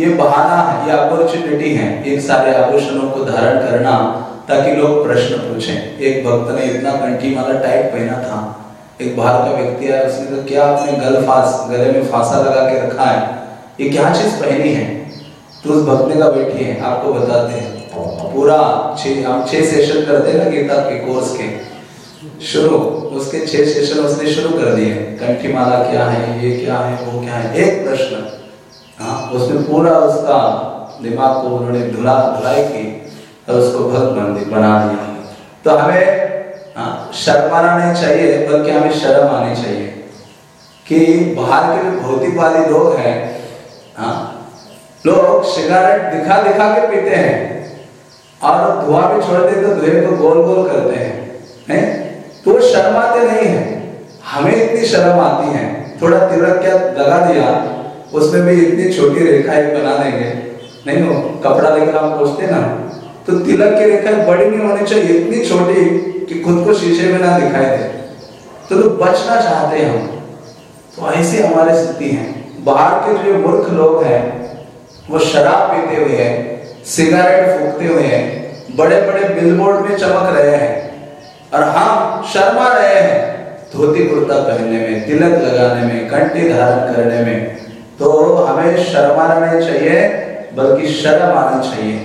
[SPEAKER 1] ये बहाना है, ये अपॉर्चुनिटी है, एक सारे आभूषणों को धारण करना, ताकि लोग प्रश्न पूछें। एक भक्त ने इतना कंठी माला टाइट पहना था। एक बाहर का व्यक्ति आया, उसने कहा, क्या आपने गल फास, गले में फांसा लगा के रखा है? ये क्या चीज़ पहनी है? तो उस भक्त ने कहा बैठिए आपको बताते हैं। पूरा छह हम छह सेशन करते हैं ना गीता के कोर्स के। शुरू, उसके छह सेशन उसने शुरू कर दिए। कंठी माला क्या है, ये क्या है, वो क्या है? एक प्रश्न। उसमें पूरा उसका दिमाग को उन्होंने धुला धुलाई की और उसको भक्त मंदिर बना दिया। तो हमें हाँ शर्माना नहीं चाहिए, बल्कि हमें शर्म आनी चाहिए कि बाहर के भौतिक वाले लोग हैं हाँ लोग सिगारेट दिखा दिखा के पीते हैं और धुआँ भी छोड़ देते तो को गोल गोल करते हैं हैं? तो शर्माते नहीं है। हमें इतनी शर्म आती है। थोड़ा तिलक क्या लगा दिया उसमें भी इतनी छोटी रेखा एक बना देंगे। नहीं हो, कपड़ा लेकर आप पूछते ना। तो तिलक की रेखाएँ बड़ी नहीं होनी चाहिए, इतनी छोटी कि खुद को शीशे में ना दिखाई दे। तो लोग बचना चाहते हैं हम। तो ऐसी हमारी स्थिति है। बाहर के जो मूर्ख लोग हैं, वो शराब पीते हुए हैं, सिगरेट फूकते हुए हैं बड़े बड़े बिलबोर्ड में चमक रहे हैं। और हम शर्मा रहे हैं, धोती कुर्ता पहनने में, तिलक लगाने में, कंठी धारण करने में। तो हमें शर्माना नहीं चाहिए, बल्कि शर्म आना चाहिए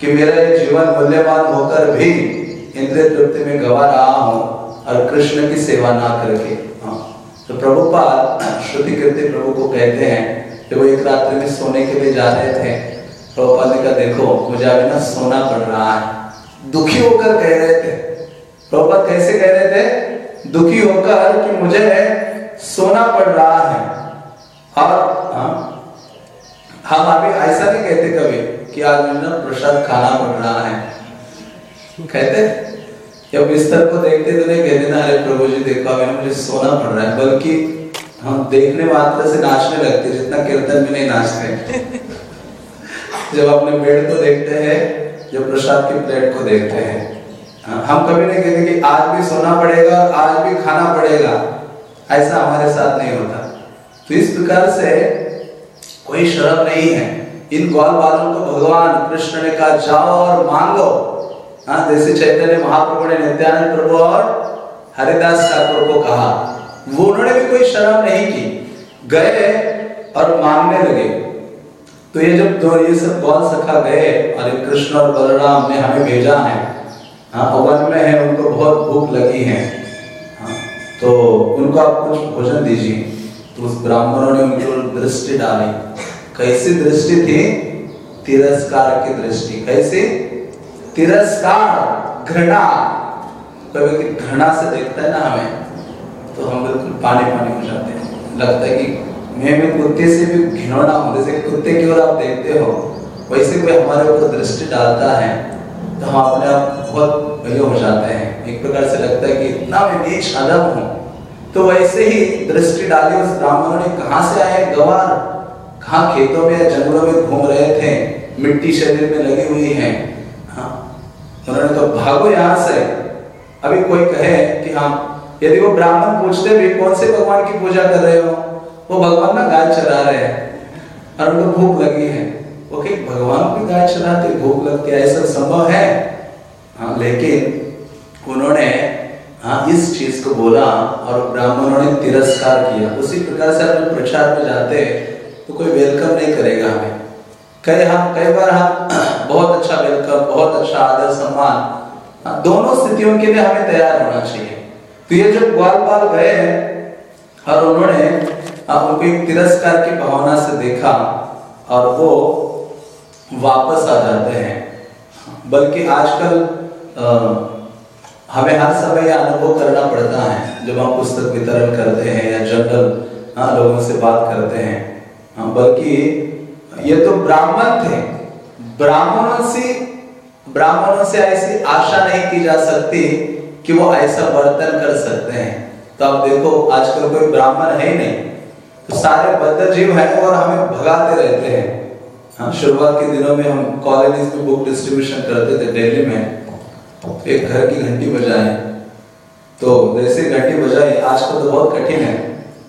[SPEAKER 1] कि मेरा ये जीवन मूल्यवान होकर भी इंद्रिय तृप्ति में गवा रहा हूँ और कृष्ण की सेवा ना करके। हाँ। तो प्रभुपाद, श्रुति कीर्ति प्रभु को कहते हैं कि वो एक रात्रि में सोने के लिए जा रहे थे। प्रभुपाद ने कहा, देखो, मुझे अभी ना सोना पड़ रहा है। दुखी होकर कह रहे थे। प्रभुपाद कैसे कह रहे थे? दुखी होकर कि मुझे सोना पड़ रहा है। और हाँ, हम अभी ऐसा नहीं कहते कभी कि आज ना प्रसाद खाना पड़ रहा है। कहते? जब बिस्तर को देखते तो नहीं कहते ना अरे प्रभु जी देखो अभी मुझे सोना पड़ रहा है। बल्कि हम देखने मात्र से नाचने लगते जितना कीर्तन में नहीं नाचते। जब अपने बेड को देखते हैं जब प्रसाद की प्लेट को देखते हैं। हाँ, हम कभी नहीं कहते कि आज भी सोना पड़ेगा आज भी खाना पड़ेगा। ऐसा हमारे साथ नहीं होता। तो इस प्रकार से कोई शर्म नहीं है। इन ग्वाल बालों को भगवान कृष्ण ने कहा जाओ और मांगो। हाँ जैसे चैतन्य महाप्रभु ने नित्यानंद प्रभु और हरिदास ठाकुर को कहा वो उन्होंने भी कोई शर्म नहीं की। गए और मांगने लगे। तो ये जब दो ये सब गौल सखा गए और कृष्ण और बलराम ने हमें भेजा है हाँ वन में है उनको बहुत भूख लगी है। हाँ, तो उनको आप कुछ भोजन दीजिए। उस ब्राह्मणों ने उनको दृष्टि डाली। कैसी दृष्टि थी? तिरस्कार की दृष्टि। कैसे? तिरस्कार, घृणा। कभी व्यक्ति घृणा से देखता है ना हमें तो हम बिल्कुल पानी पानी हो जाते हैं। लगता है कि मैं भी कुत्ते से भी घिनौना हूँ। जैसे कुत्ते की ओर आप देखते हो, वैसे कोई हमारे ऊपर दृष्टि डालता है तो हम अपने आप बहुत ये हो जाते हैं। एक प्रकार से लगता है कि इतना मैं नीच अदब हूँ। तो वैसे ही दृष्टि डाली उस ब्राह्मणों ने, कहा से आए गवार? कहाँ खेतों में या जंगलों में घूम रहे थे? मिट्टी शरीर में लगी हुई है। हाँ उन्होंने कहा भागो यहाँ से। अभी कोई कहे कि हाँ यदि वो ब्राह्मण पूछते भी, कौन से भगवान की पूजा कर रहे हो? वो भगवान ना गाय चरा रहे हैं। और उनको भूख लगी है। वो भगवान की गाय चराते, भूख लगती है, ऐसा संभव है? हाँ लेकिन उन्होंने हाँ इस चीज़ को बोला और ब्राह्मणों ने तिरस्कार किया। उसी प्रकार से अपने प्रचार में जाते तो कोई वेलकम नहीं करेगा हमें। कई हम कई बार हम बहुत अच्छा वेलकम बहुत अच्छा आदर सम्मान हाँ, दोनों स्थितियों के लिए हमें तैयार होना चाहिए। तो ये जब ग्वाल बाल गए और उन्होंने उनको एक तिरस्कार की भावना से देखा और वो वापस आ जाते हैं। बल्कि आजकल हमें हर समय यह अनुभव करना पड़ता है जब हम पुस्तक वितरण करते हैं या जनरल हाँ, लोगों से बात करते हैं। हाँ, बल्कि ये तो ब्राह्मण थे। ब्राह्मणों से ब्राह्मणों से ऐसी आशा नहीं की जा सकती कि वो ऐसा बर्तन कर सकते हैं। तो आप देखो आजकल कोई ब्राह्मण है ही नहीं। तो सारे बद्ध जीव है और हमें भगाते रहते हैं। हम शुरुआत के दिनों में हम कॉलेज में बुक डिस्ट्रीब्यूशन करते थे दिल्ली में। एक घर की घंटी बजाए। तो जैसे घंटी बजाई आजकल तो बहुत कठिन है।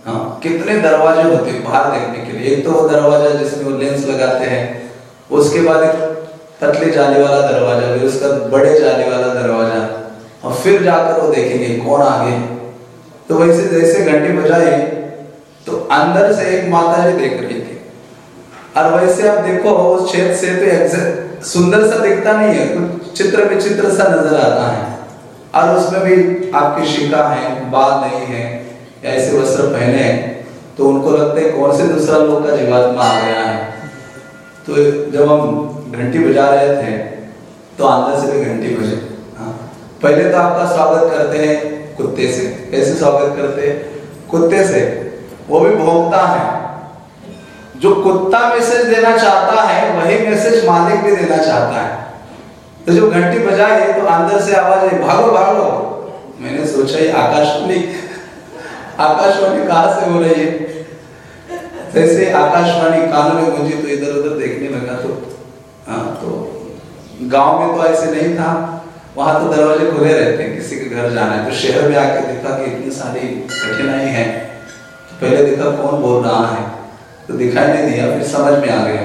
[SPEAKER 1] हाँ कितने दरवाजे होते हैं बाहर देखने के लिए? एक तो वो दरवाज़ा जिसमें वो लेंस लगाते हैं, उसके बाद एक पतली जाली वाला दरवाज़ा फिर उसका बड़े जाली वाला दरवाज़ा। और फिर जाकर वो देखेंगे कौन आ गए तो वैसे जैसे घंटी बजाई तो अंदर से एक माता जी देख रही थी। और वैसे आप देखो उस क्षेत्र से तो सुंदर सा दिखता नहीं है, कुछ चित्र विचित्र सा नज़र आता है। और उसमें भी आपकी शिका है, बाल नहीं है ऐसे वस्त्र पहने हैं तो उनको लगता है कौन से दूसरा लोग का जीवात्मा आ गया है। तो जब हम घंटी बजा रहे थे तो अंदर से भी घंटी बजे। हाँ। पहले तो आपका स्वागत करते हैं कुत्ते से। कैसे स्वागत करते हैं? कुत्ते से। वो भी भोगता है। जो कुत्ता मैसेज देना चाहता है, वही मैसेज मालिक भी देना चाहता है। तो जो घंटी बजाई तो अंदर से आवाज़ आई, भागो भागो। मैंने सोचा, ये आकाशवाणी आकाशवाणी कहाँ से हो रही है? जैसे आकाशवाणी कानों में गूंजी तो इधर उधर देखने लगा तो हाँ तो गाँव में तो ऐसे नहीं था। वहाँ तो दरवाजे खुले रहते हैं, किसी के घर जाना है। तो शहर में आके देखा कि इतनी सारी कठिनाई है। तो पहले देखा कौन बोल रहा है। तो दिखाई नहीं दिया फिर समझ में आ गया।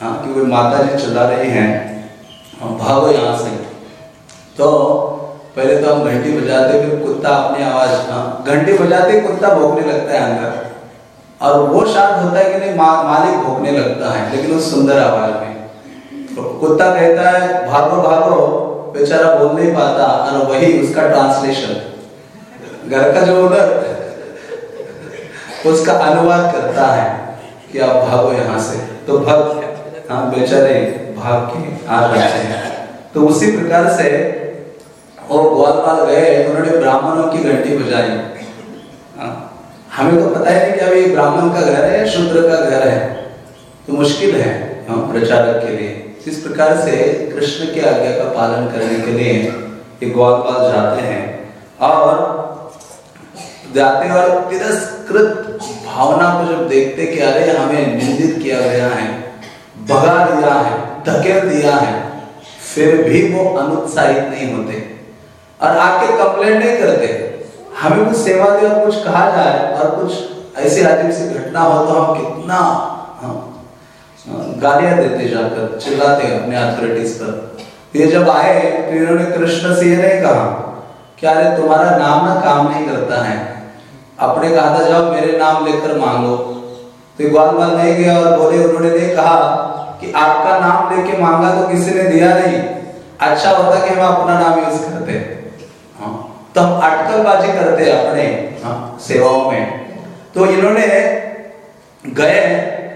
[SPEAKER 1] हाँ क्योंकि माता जी चला रही हैं हम भागो यहाँ से। तो पहले तो हम घंटी बजाते फिर कुत्ता अपनी आवाज़ हाँ घंटी बजाते कुत्ता भोगने लगता है अंदर। और वो शांत होता है कि नहीं मा, मालिक भोगने लगता है लेकिन उस सुंदर आवाज़ में। तो कुत्ता कहता है भागो भागो। बेचारा बोल नहीं पाता और वही उसका ट्रांसलेशन घर का जो उधर उसका अनुवाद करता है। कि आप भागो यहाँ से। तो भक्त हाँ बेचारे भाग के आ जाते हैं। तो उसी प्रकार से वो ग्वालपाल गए उन्होंने ब्राह्मणों की घंटी बजाई। हाँ, हमें तो पता ही कि अभी ब्राह्मण का घर है शूद्र का घर है। तो मुश्किल है हाँ, प्रचारक के लिए। इस प्रकार से कृष्ण की आज्ञा का पालन करने के लिए ये ग्वालपाल जाते हैं। और जाते और तिरस्कृत भावना को जब देखते कि अरे हमें निंदित किया गया है, भगा दिया है, धकेल दिया है, फिर भी वो अनुत्साहित नहीं होते। और आके कंप्लेंट नहीं करते। हमें कुछ सेवा दे और कुछ कहा जाए और कुछ ऐसी अजीब सी घटना हो तो हम कितना गालियाँ देते जाकर, चिल्लाते अपने अथॉरिटीज पर। ये जब आए तो इन्होंने कृष्ण से ये नहीं कहा कि अरे तुम्हारा नाम ना काम नहीं करता है। अपने कहा था जाओ मेरे नाम लेकर मांगो। तो ग्वाल बाल नहीं गया और बोले उन्होंने नहीं कहा कि आपका नाम लेके मांगा तो किसी ने दिया नहीं। अच्छा होता कि हम अपना नाम यूज़ करते हाँ, तो हम अटकलबाजी करते अपने हाँ, सेवाओं में। तो इन्होंने गए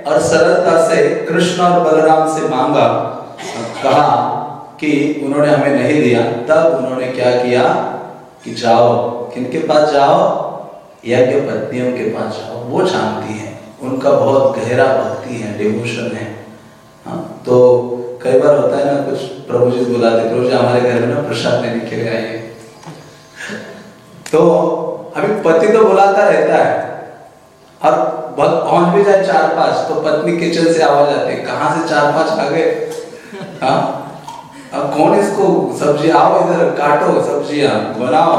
[SPEAKER 1] और सरलता से कृष्ण और बलराम से मांगा कहा कि उन्होंने हमें नहीं दिया। तब उन्होंने क्या किया कि जाओ किनके पास जाओ? यज्ञ पत्नियों के पास जाओ वो जानती है उनका बहुत गहरा भक्ति है डिवोशन है। हाँ, तो कई बार होता है ना कुछ प्रभु जी बुलाते प्रभु जी हमारे घर में ना प्रसाद लेने के लिए आइए तो अभी पति तो बुलाता रहता है। और पहुँच भी जाए चार पाँच तो पत्नी किचन से आवाज़ आती है कहाँ से चार पाँच आ गए? हाँ अब कौन इसको सब्ज़ी आओ इधर काटो सब्ज़ियाँ बनाओ।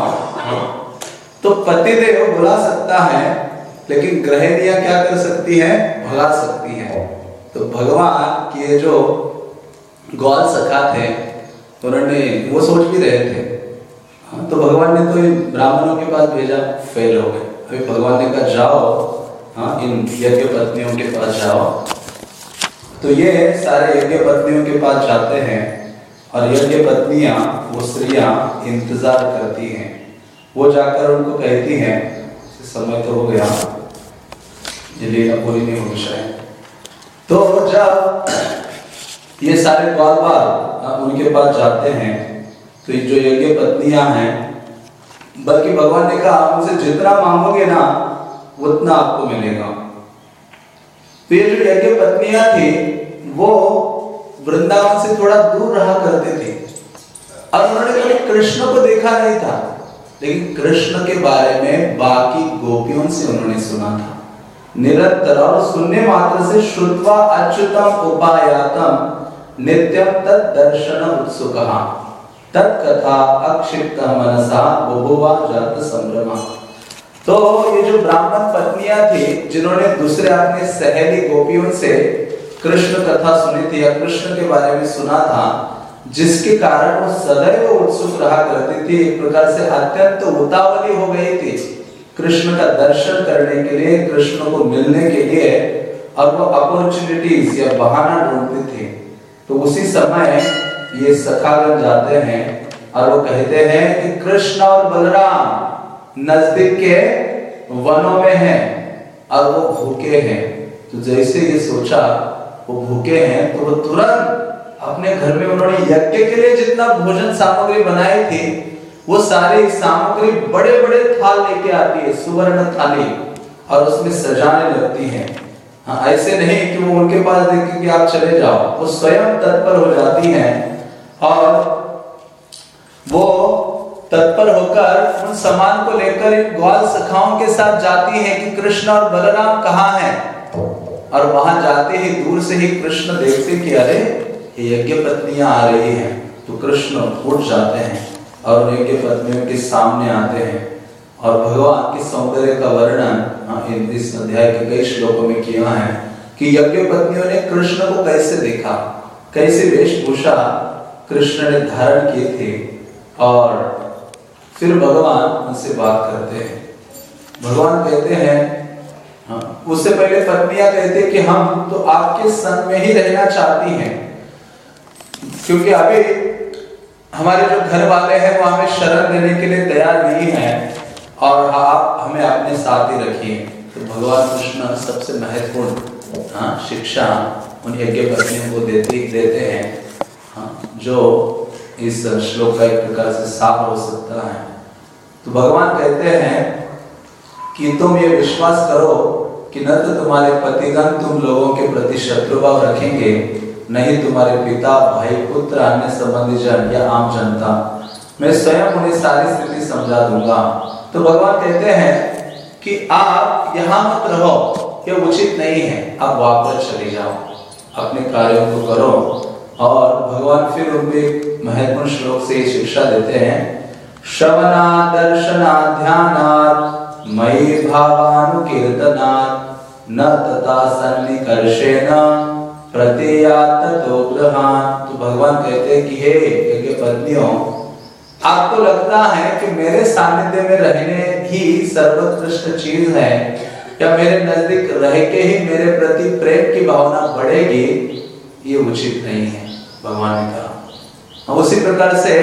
[SPEAKER 1] तो पति देव बुला सकता है लेकिन गृहिणियाँ क्या कर सकती है? भगा सकती है। तो भगवान के जो गौल सखा थे उन्होंने वो सोच भी रहे थे। हाँ, तो भगवान ने तो इन ब्राह्मणों के पास भेजा फेल हो गए। अभी भगवान ने कहा जाओ हाँ इन यज्ञ पत्नियों के पास जाओ। तो ये सारे यज्ञ पत्नियों के पास जाते हैं और यज्ञ पत्नियाँ वो स्त्रियाँ इंतज़ार करती हैं। वो जाकर उनको कहती हैं समय तो हो गया पूरी नहीं हो शायद तो जब ये सारे बार बार उनके पास जाते हैं तो जो यज्ञ पत्नियाँ हैं, बल्कि भगवान ने कहा उनसे जितना मांगोगे ना, उतना आपको मिलेगा। तो ये जो यज्ञ पत्नियाँ थी, वो वृंदावन से थोड़ा दूर रहा करते थे। और उन्होंने कभी कृष्ण को देखा नहीं था। लेकिन कृष्ण के बारे में बाकी गोपियों से उन्होंने सुना था। निरंतर और सुनने मात्र से श्रुत्वा अच्युतम उपायातम नित्यम तद दर्शन उत्सुक। तत्कथा अक्षिप्त मनसा बहुवा जात संभ्रमा। तो ये जो ब्राह्मण पत्नियाँ थी, जिन्होंने दूसरे अपने सहेली गोपियों से कृष्ण कथा सुनी थी या कृष्ण के बारे में सुना था जिसके कारण वो सदैव उत्सुक रहा करती थी। एक प्रकार से अत्यंत उतावली हो गई थी कृष्ण का दर्शन करने के लिए, कृष्ण को मिलने के लिए, और वो अपॉर्चुनिटीज़ या बहाना ढूंढते थे। तो उसी समय ये सखागण जाते हैं और वो कहते हैं कि कृष्ण और बलराम नज़दीक के वनों में हैं और वो भूखे हैं। तो जैसे ये सोचा, वो भूखे हैं तो वो तुरंत अपने घर में उन्होंने यज्ञ के लिए जितना भोजन सामग्री बनाई थी, वो सारी सामग्री बड़े बड़े थाल लेके आती है, सुवर्ण थाली, और उसमें सजाने लगती है। हाँ ऐसे नहीं कि वो उनके पास देखे कि आप चले जाओ, वो स्वयं तत्पर हो जाती हैं, और वो तत्पर होकर उन सामान को लेकर इन ग्वाल सखाओं के साथ जाती हैं कि कृष्ण और बलराम कहाँ हैं? और वहाँ जाते ही दूर से ही कृष्ण देखते कि अरे ये यज्ञ पत्नियाँ आ रही हैं तो कृष्ण उठ जाते हैं और यज्ञ पत्नियों के सामने आते हैं। और भगवान के सौंदर्य का वर्णन इस अध्याय के कई श्लोकों में किया है कि यज्ञ पत्नियों ने कृष्ण को कैसे देखा कैसे वेशभूषा कृष्ण ने धारण किए थे। और फिर भगवान उनसे बात करते हैं। भगवान कहते हैं हाँ, उससे पहले पत्नियाँ कहते कि हम तो आपके संग में ही रहना चाहती हैं। क्योंकि अभी हमारे जो घर वाले हैं, वो हमें शरण देने के लिए तैयार नहीं है और आप, हमें अपने साथ ही रखिए। तो भगवान कृष्ण सबसे महत्वपूर्ण हाँ शिक्षा उन यज्ञ पत्नियों को देते देते हैं। हाँ जो इस श्लोक का एक प्रकार से साफ़ हो सकता है। तो भगवान कहते हैं कि तुम ये विश्वास करो कि न तो तुम्हारे पतिगण तुम लोगों के प्रति शत्रुभाव रखेंगे नहीं तुम्हारे पिता, भाई, पुत्र, अन्य संबंधी जन या आम जनता। मैं स्वयं उन्हें सारी स्थिति समझा दूँगा। तो भगवान कहते हैं कि आप यहाँ मत रहो ये उचित नहीं है। आप वापस चले जाओ, अपने कार्यों को करो। और भगवान फिर उनमें महत्वपूर्ण श्लोक से शिक्षा देते हैं श्रवणा दर्शना ध्यानात् मयि भावानुकीर्तनात्, न तथा सन्निकर्षेण प्रत्ययात तो तो भगवान कहते हैं कि हे यज्ञ पत्नियों, आपको लगता है कि मेरे सानिध्य में रहने ही सर्वोत्कृष्ट चीज़ है? या मेरे नज़दीक रह के ही मेरे प्रति प्रेम की भावना बढ़ेगी? ये उचित नहीं है, भगवान ने कहा। उसी प्रकार से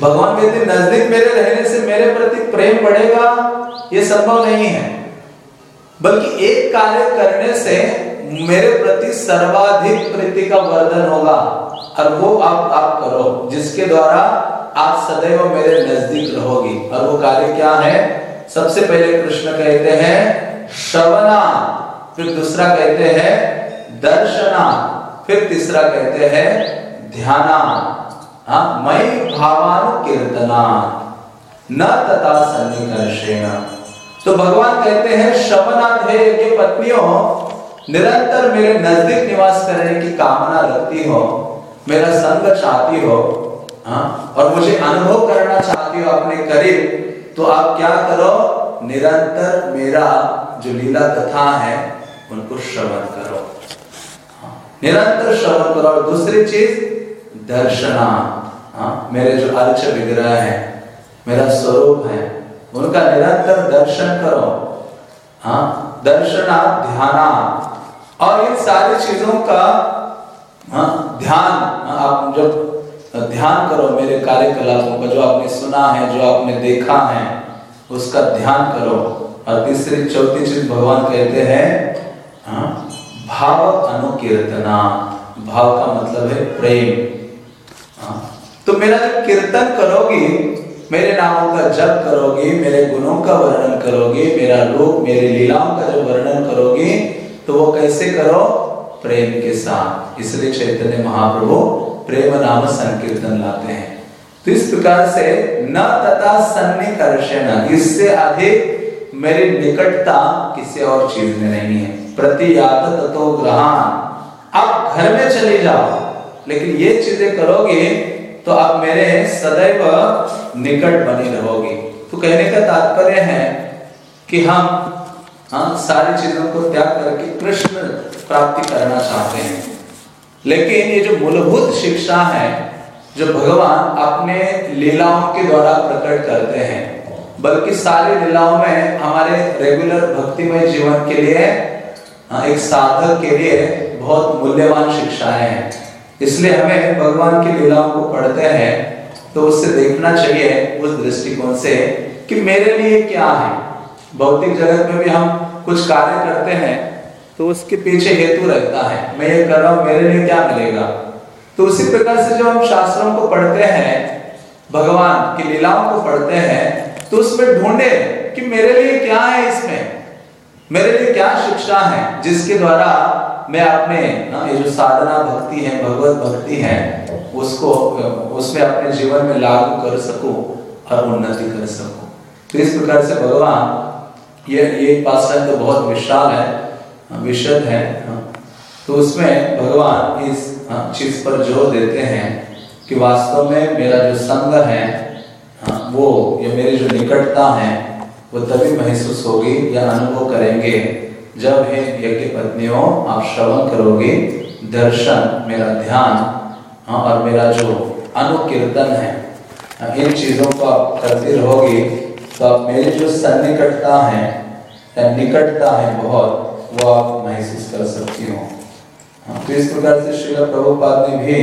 [SPEAKER 1] भगवान कहते नज़दीक मेरे रहने से मेरे प्रति प्रेम बढ़ेगा? ये संभव नहीं है। बल्कि एक कार्य करने से मेरे प्रति सर्वाधिक प्रीति का वर्धन होगा, और वो आप आप करो, जिसके द्वारा आप सदैव मेरे नज़दीक रहोगी। और वो कार्य क्या है? सबसे पहले कृष्ण कहते हैं श्रवणा फिर दूसरा कहते हैं, दर्शना। फिर तीसरा कहते हैं, ध्याना। हाँ मई भावानु कीर्तना। न तथा सन्निकर्षेण। तो भगवान कहते हैं श्रवणाध्याय के पत्नियों निरंतर मेरे नज़दीक निवास करने की कामना रखती हो मेरा संग चाहती हो हाँ और मुझे अनुभव करना चाहती हो अपने करीब तो आप क्या करो? निरंतर मेरा जो लीला कथा है उनको श्रवण करो। हाँ, निरंतर श्रवण करो। और दूसरी चीज़ दर्शना। हाँ मेरे जो अर्च विग्रह है मेरा स्वरूप है उनका निरंतर दर्शन करो। हाँ दर्शना ध्याना। और इन सारी चीज़ों का हाँ ध्यान हाँ, आप जब ध्यान करो मेरे कार्यकलापों का जो आपने सुना है जो आपने देखा है उसका ध्यान करो। और तीसरी चौथी चीज़ भगवान कहते हैं हाँ, भाव अनुकीर्तना। भाव का मतलब है प्रेम। तो मेरा जब कीर्तन करोगी मेरे नामों का जप करोगी मेरे गुणों का वर्णन करोगी मेरा रूप मेरी लीलाओं का जो वर्णन करोगी तो वो कैसे करो? प्रेम के साथ। इसलिए चैतन्य महाप्रभु प्रेम नाम संकीर्तन लाते हैं। तो इस प्रकार से न तथा सन्निकर्षण, इससे अधिक मेरी निकटता किसी और चीज़ में नहीं है। प्रति यात तत्व ग्रहण। आप घर में चले जाओ, लेकिन ये चीज़ें करोगे तो आप मेरे सदैव निकट बनी रहोगी। तो कहने का तात्पर्य है कि हम हाँ सारी चीज़ों को त्याग करके कृष्ण प्राप्ति करना चाहते हैं। लेकिन ये जो मूलभूत शिक्षा है जो भगवान अपने लीलाओं के द्वारा प्रकट करते हैं बल्कि सारी लीलाओं में हमारे रेगुलर भक्तिमय जीवन के लिए हाँ, एक साधक के लिए बहुत मूल्यवान शिक्षाएँ हैं। इसलिए हमें भगवान की लीलाओं को पढ़ते हैं तो उससे देखना चाहिए उस दृष्टिकोण से कि मेरे लिए क्या है। भौतिक जगत में भी हम कुछ कार्य करते हैं तो उसके पीछे हेतु रहता है। मैं ये कर रहा हूँ, मेरे लिए क्या मिलेगा? तो उसी प्रकार से जब हम शास्त्रों को पढ़ते हैं, भगवान की लीलाओं को पढ़ते हैं तो उसमें ढूंढे कि मेरे लिए क्या है इसमें? मेरे लिए क्या शिक्षा है, जिसके द्वारा मैं अपने, ना, ये जो साधना भक्ति है, भगवत भक्ति है, उसको, उसमें अपने जीवन में लागू कर सकूँ और उन्नति कर सकूँ। तो इस प्रकार से भगवान ये ये पासन तो बहुत विशाल है विशद है तो उसमें भगवान इस चीज़ पर ज़ोर देते हैं कि वास्तव में मेरा जो संग है वो, या मेरी जो निकटता है, वो तभी महसूस होगी या अनुभव करेंगे जब हे यज्ञ पत्नियों, आप श्रवण करोगे, दर्शन, मेरा ध्यान और मेरा जो अनुकीर्तन है, इन चीज़ों को आप करती रहोगी तो आप मेरी जो सन्निकटता है निकटता है बहुत, वो आप महसूस कर सकती हो। तो इस प्रकार से श्री प्रभुपाद ने भी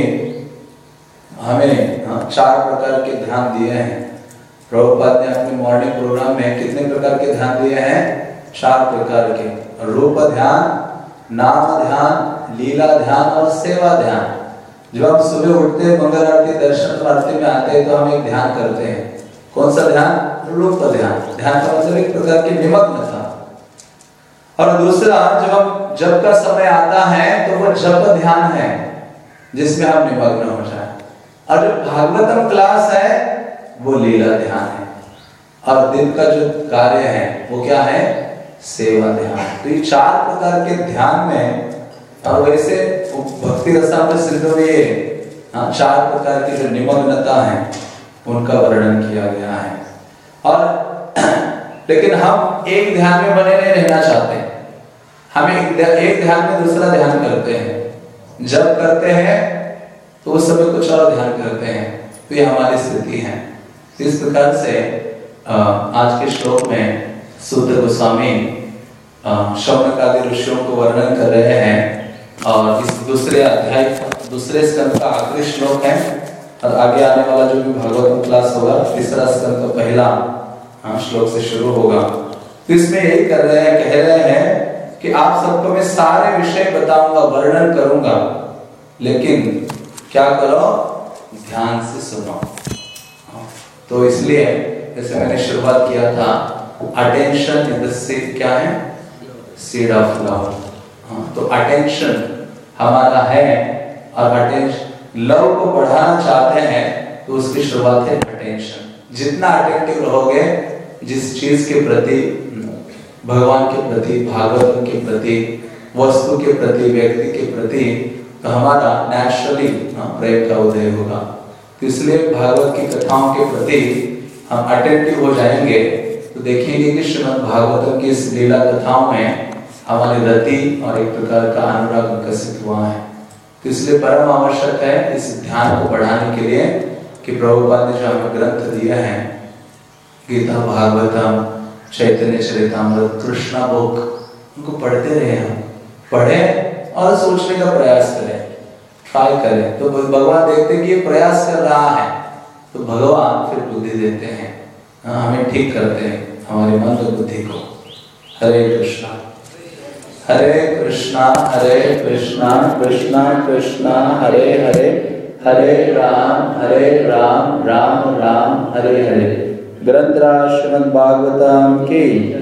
[SPEAKER 1] हमें चार प्रकार के ध्यान दिए हैं। प्रभुपाद ने अपने मॉर्निंग प्रोग्राम में कितने प्रकार के ध्यान दिए हैं? चार प्रकार के। रूप ध्यान, नाम ध्यान, लीला ध्यान और सेवा ध्यान। जब हम सुबह उठते हैं, मंगल आरती, दर्शन, आरती में आते हैं तो हम एक ध्यान करते हैं। कौन सा ध्यान? रूप ध्यान। ध्यान का मतलब एक प्रकार की निमग्न था और दूसरा जब हम जब का समय आता है तो वो जप ध्यान है जिसमें हम निमग्न हो जाए। और जो भागवतम क्लास है वो लीला ध्यान है। और दिन का जो कार्य है वो क्या है? सेवा ध्यान। तो ये चार प्रकार के ध्यान में और वैसे भक्ति रसामृत सिद्ध में ये हाँ, चार प्रकार की जो निमग्नता है उनका वर्णन किया गया है। और लेकिन हम एक ध्यान में बने नहीं रहना चाहते। हम एक एक ध्यान में दूसरा ध्यान करते हैं। जब करते हैं तो उस समय कुछ और ध्यान करते हैं। तो ये हमारी स्थिति है। इस प्रकार से आज के श्लोक में सूत्र गोस्वामी शौनकादि ऋषियों को वर्णन कर रहे हैं। और इस दूसरे अध्याय, दूसरे स्कंद का आखिरी श्लोक है। और आगे आने वाला जो भी भागवत क्लास होगा तीसरा स्कंद का पहला श्लोक से शुरू होगा। तो इसमें यही कर रहे हैं, कह रहे हैं कि आप सबको मैं सारे विषय बताऊँगा, वर्णन करूँगा, लेकिन क्या करो? ध्यान से सुनो। तो इसलिए, जैसे मैंने शुरुआत किया था अटेंशन इन द क्या है? सीड ऑफ़ लव तो अटेंशन हमारा है, और अटेंशन लव को बढ़ाना चाहते हैं तो उसकी शुरुआत है अटेंशन जितना अटेंटिव रहोगे, जिस चीज़ के प्रति, भगवान के प्रति, भागवत के प्रति, वस्तु के प्रति, व्यक्ति के प्रति तो हमारा नेचुरली प्रेम का उदय होगा. तो इसलिए भागवत की कथाओं के प्रति हम अटेंटिव हो जाएँगे तो देखेंगे कि श्रीमद भागवतम की इस लीला कथाओं में हमारी रति और एक प्रकार का अनुराग विकसित हुआ है. तो इसलिए परम आवश्यक है इस ध्यान को बढ़ाने के लिए कि प्रभुपाद ने जो हमें ग्रंथ दिया है गीता भागवतम चैतन्य चरितमृत कृष्णा बुक उनको पढ़ते रहे हम। पढ़े और सोचने का प्रयास करें। ट्राई करें। तो भगवान देखते कि ये प्रयास कर रहा है। तो भगवान फिर बुद्धि देते हैं। हाँ, हमें ठीक करते हैं हमारे मन और बुद्धि को। हरे कृष्णा। हरे कृष्णा हरे कृष्णा कृष्णा कृष्णा, हरे हरे हरे राम हरे राम राम राम, हरे हरे। ग्रंथराज श्रीमद भागवतम की।